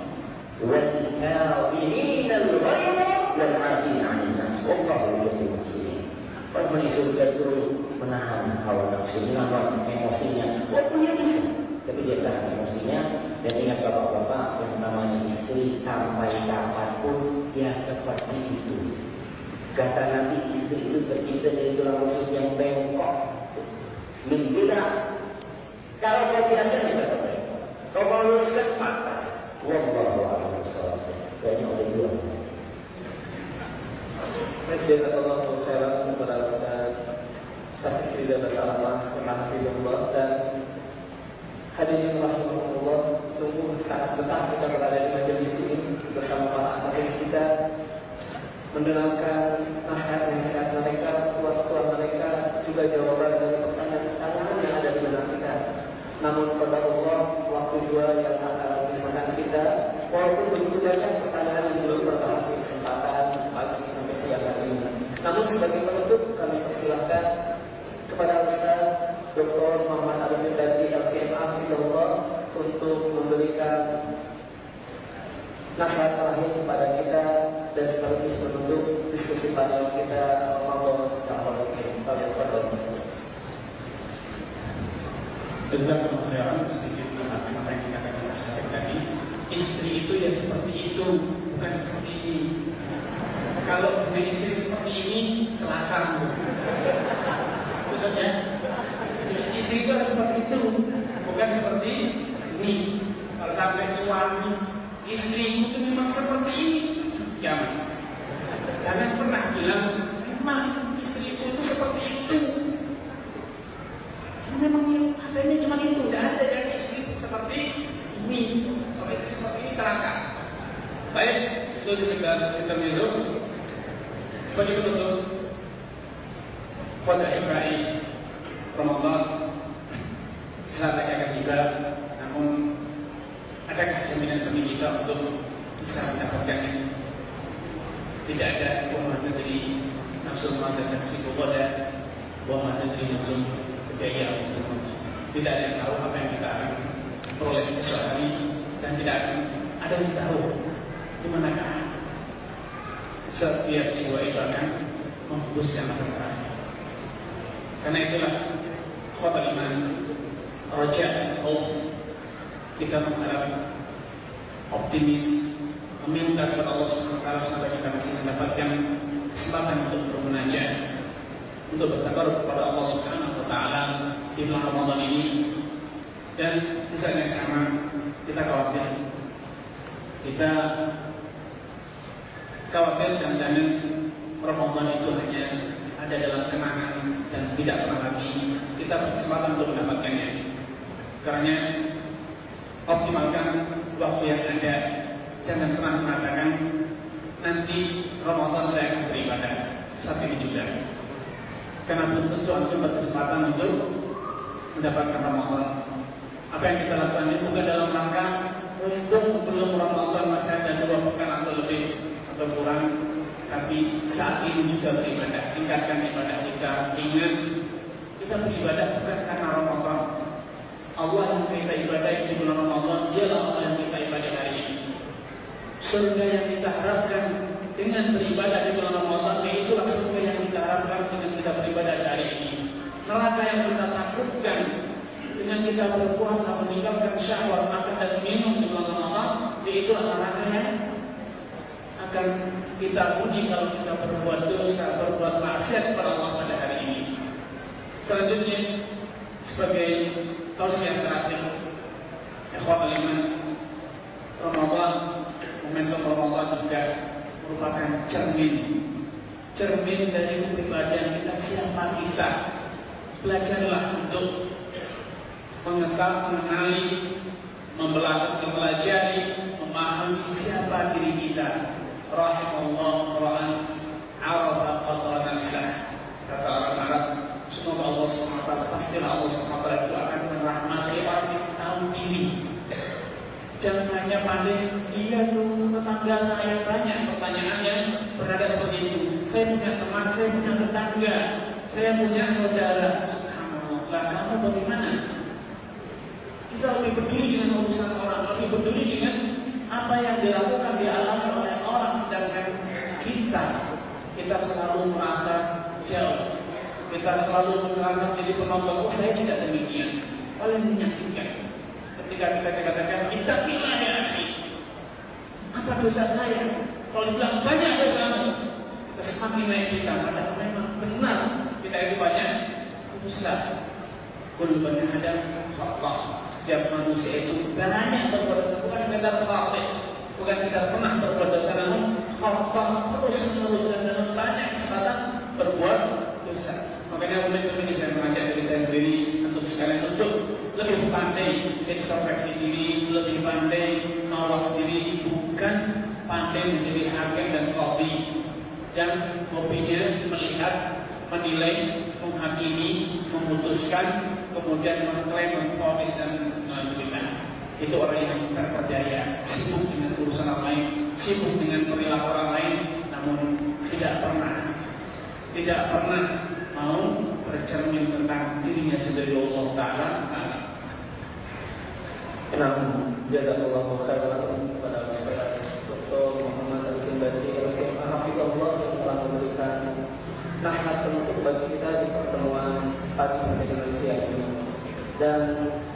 wal kaafirina al-ghayb wal 'aafina 'anil nas. Wa qawluhu muslim penghuni surga itu menahan hawa nafsu menahan emosinya. Walaupun dia bisa tapi dia tahan emosinya. Dan ingat bapak-bapak yang namanya istri sampai kapanpun dia seperti itu. Kata Nabi istri itu tercipta dari tulang rusuk yang bengkok. Mimpilah kalau kau tidak jadi bertobat, kau mau luruskan patah. Wallahu a'lam bishawab. Kayaknya oleh dua. Jazakallahu khairan kepada Ustaz Basalamah Rahimahullah dan hadirin rahimahullah sungguh sangat betah kita berada di majelis ini bersama para asatidz kita mendengarkan nasihat-nasihat mereka, tuan-tuan mereka, juga jawaban dari pertanyaan-pertanyaan yang ada di benak kita. Namun pada Allah, waktu dua yang akan memisahkan kita, walaupun begitu banyak pertanyaan yang belum terbahas di kesempatan pagi sampai siang hari ini. Namun sebagai penutup, kami persilahkan kepada Ustaz Dr. Muhammad Arifin Dadi LCMA Fidullah untuk memberikan nasihat terakhir kepada kita dan sekaligus menutup diskusi panel kita Ramadan secara positif. Kami berdoa Jazakumullah khairan sedikit menanggapi apa yang dikatakan Mas Syarif tadi. Istri itu ya seperti itu, bukan seperti ini. Kalau punya istri seperti ini, celaka. Maksudnya, istri itu harus seperti itu, bukan seperti ini. Kalau sampai suami, istri itu memang seperti ini, jangan. Jangan pernah bilang, memang istriku itu seperti itu. Memang yang adanya cuma itu, tidak ada yang istri seperti ini. Kalau istri seperti ini celaka. Baik, itu sekedar intermezzo. Sebagai penutup, pada Ibrahim Ramadan saat akan tiba, namun adakah jaminan bagi kita untuk bisa mendapatkannya? Tidak ada wa dari nafsu ma taksi qada wa ma dari nafsu daya Tidak ada yang tahu apa yang kita akan peroleh esok hari dan tidak ada yang tahu di manakah setiap jiwa itu akan menghembuskan nafas terakhir. Karena itulah khabar iman, raja, khauf kita mengharap optimis meminta kepada Allah Subhanahu wa taala kita masih mendapatkan kesempatan untuk bermunajat untuk bertakarub kepada Allah Subhanahu wa taala di bulan Ramadan ini. Dan misalnya sama kita khawatir. Kita khawatir jangan-jangan Ramadan itu hanya ada dalam kenangan dan tidak pernah lagi. Kita berkesempatan untuk mendapatkannya. Karena optimalkan waktu yang ada. Jangan pernah mengatakan nanti Ramadan saya akan beribadah. Saat ini juga. Karena belum tentu antum berkesempatan untuk mendapatkan Ramadan. Apa yang kita lakukan ini bukan dalam rangka mumpung belum Ramadan masih ada dua pekan atau lebih atau kurang tapi saat ini juga beribadah. Tingkatkan ibadah kita. Ingat kita beribadah bukan karena Ramadan Allah yang kita ibadah di bulan Ramadan dialah Allah yang kita ibadah hari ini surga yang kita harapkan dengan beribadah di bulan Ramadan itulah surga yang kita harapkan dengan kita beribadah hari ini neraka yang kita takutkan dengan kita berpuasa meninggalkan syahwat makan dan minum di bulan Ramadan itulah neraka yang akan kita huni kalau kita berbuat dosa, berbuat maksiat kepada Allah pada hari ini. Selanjutnya sebagai tausiah terakhir, ikhwan iman, Ramadan, momentum Ramadan juga merupakan cermin, cermin dari kepribadian kita siapa kita. Belajarlah untuk mengetahui, mengenali, mempelajari, memahami siapa diri kita. Rahimallah ra'an arafa qadra nafsah kata orang Arab semoga Allah SWT pastilah Allah SWT itu akan merahmati orang yang tahu diri. Jangan hanya pandai dia tuh tetangga saya banyak pertanyaannya berada seperti itu. Saya punya teman, saya punya tetangga saya punya saudara. Subhanallah. Lah kamu bagaimana? Kita lebih peduli dengan urusan orang lebih peduli dengan apa yang dilakukan dialami oleh orang sedangkan kita kita selalu merasa jauh kita selalu merasa menjadi penonton oh saya tidak demikian. Paling menyakitkan ketika kita dikatakan kita kira ya akhi apa dosa saya? Kalau dibilang banyak dosamu. Kita semakin naik kita padahal memang benar kita itu banyak dosa. Kullu bani Adam khata. Setiap manusia itu banyak berbuat dosa, bukan sekedar khata, bukan sekedar pernah berbuat dosa, namun khata terus menerus dan dalam banyak kesempatan berbuat dosa. Makanya momentum ini saya mengajak diri saya sendiri untuk sekalian untuk lebih pandai introspeksi diri, lebih pandai mawas diri, bukan pandai menjadi hakim dan kopi yang hobinya melihat, menilai, menghakimi, memutuskan, kemudian mengklaim, memfonis dan menunjukkan. Itu orang yang terperdaya, sibuk dengan urusan orang lain, sibuk dengan perilaku orang lain, namun tidak pernah, tidak pernah mau bercermin tentang dirinya sendiri Allah Taala. Nah, jazakallahu khairan kepada Ustaz Dr. Muhammad Al-Kimbadi Hafizullah yang telah memberikan nasihat penutup bagi kita di pertemuan pagi sampai dengan siang ini. Dan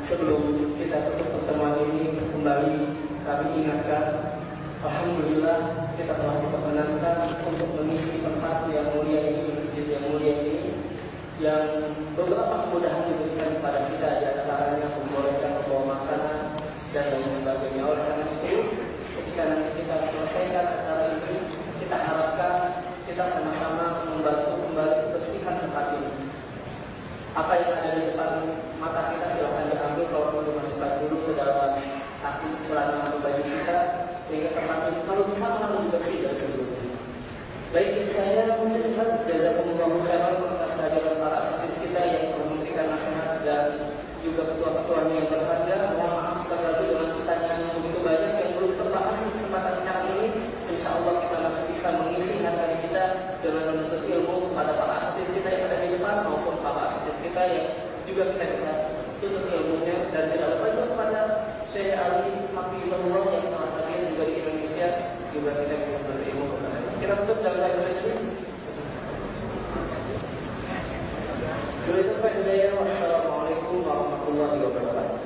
sebelum kita tutup pertemuan ini kembali kami ingatkan Alhamdulillah kita telah diperkenankan untuk mengisi tempat yang mulia ini, masjid yang mulia ini yang beberapa kemudahan diberikan kepada kita di antaranya membolehkan membawa makanan dan lain sebagainya. Oleh karena itu, ketika nanti kita selesaikan acara ini, kita harapkan kita sama-sama membantu kembali kebersihan tempat ini. Apa yang ada di depan mata kita silahkan diambil kalau perlu masukkan dulu ke dalam saku celana atau baju kita sehingga tempat ini bisa malah lebih bersih dari sebelumnya. Baik saya mungkin Ustaz jazakumullah khairan atas kehadiran para artis kita yang telah memberikan nasihat dan juga ketua-ketuanya yang berharga. Mohon maaf sekali lagi dengan pertanyaan yang begitu banyak yang belum terbahas di kesempatan sekarang ini. Insya Allah kita masih bisa mengisi hari kita dengan menuntut ilmu kepada para artis kita yang ada di depan maupun para artis kita yang juga kita bisa tuntut ilmunya dan tidak lupa juga kepada Syekh Ali Hafizullah yang telah hadir juga di Indonesia juga kita bisa kepada kita tutup dalam lagu majelis. Wassalamualaikum warahmatullahi wabarakatuh.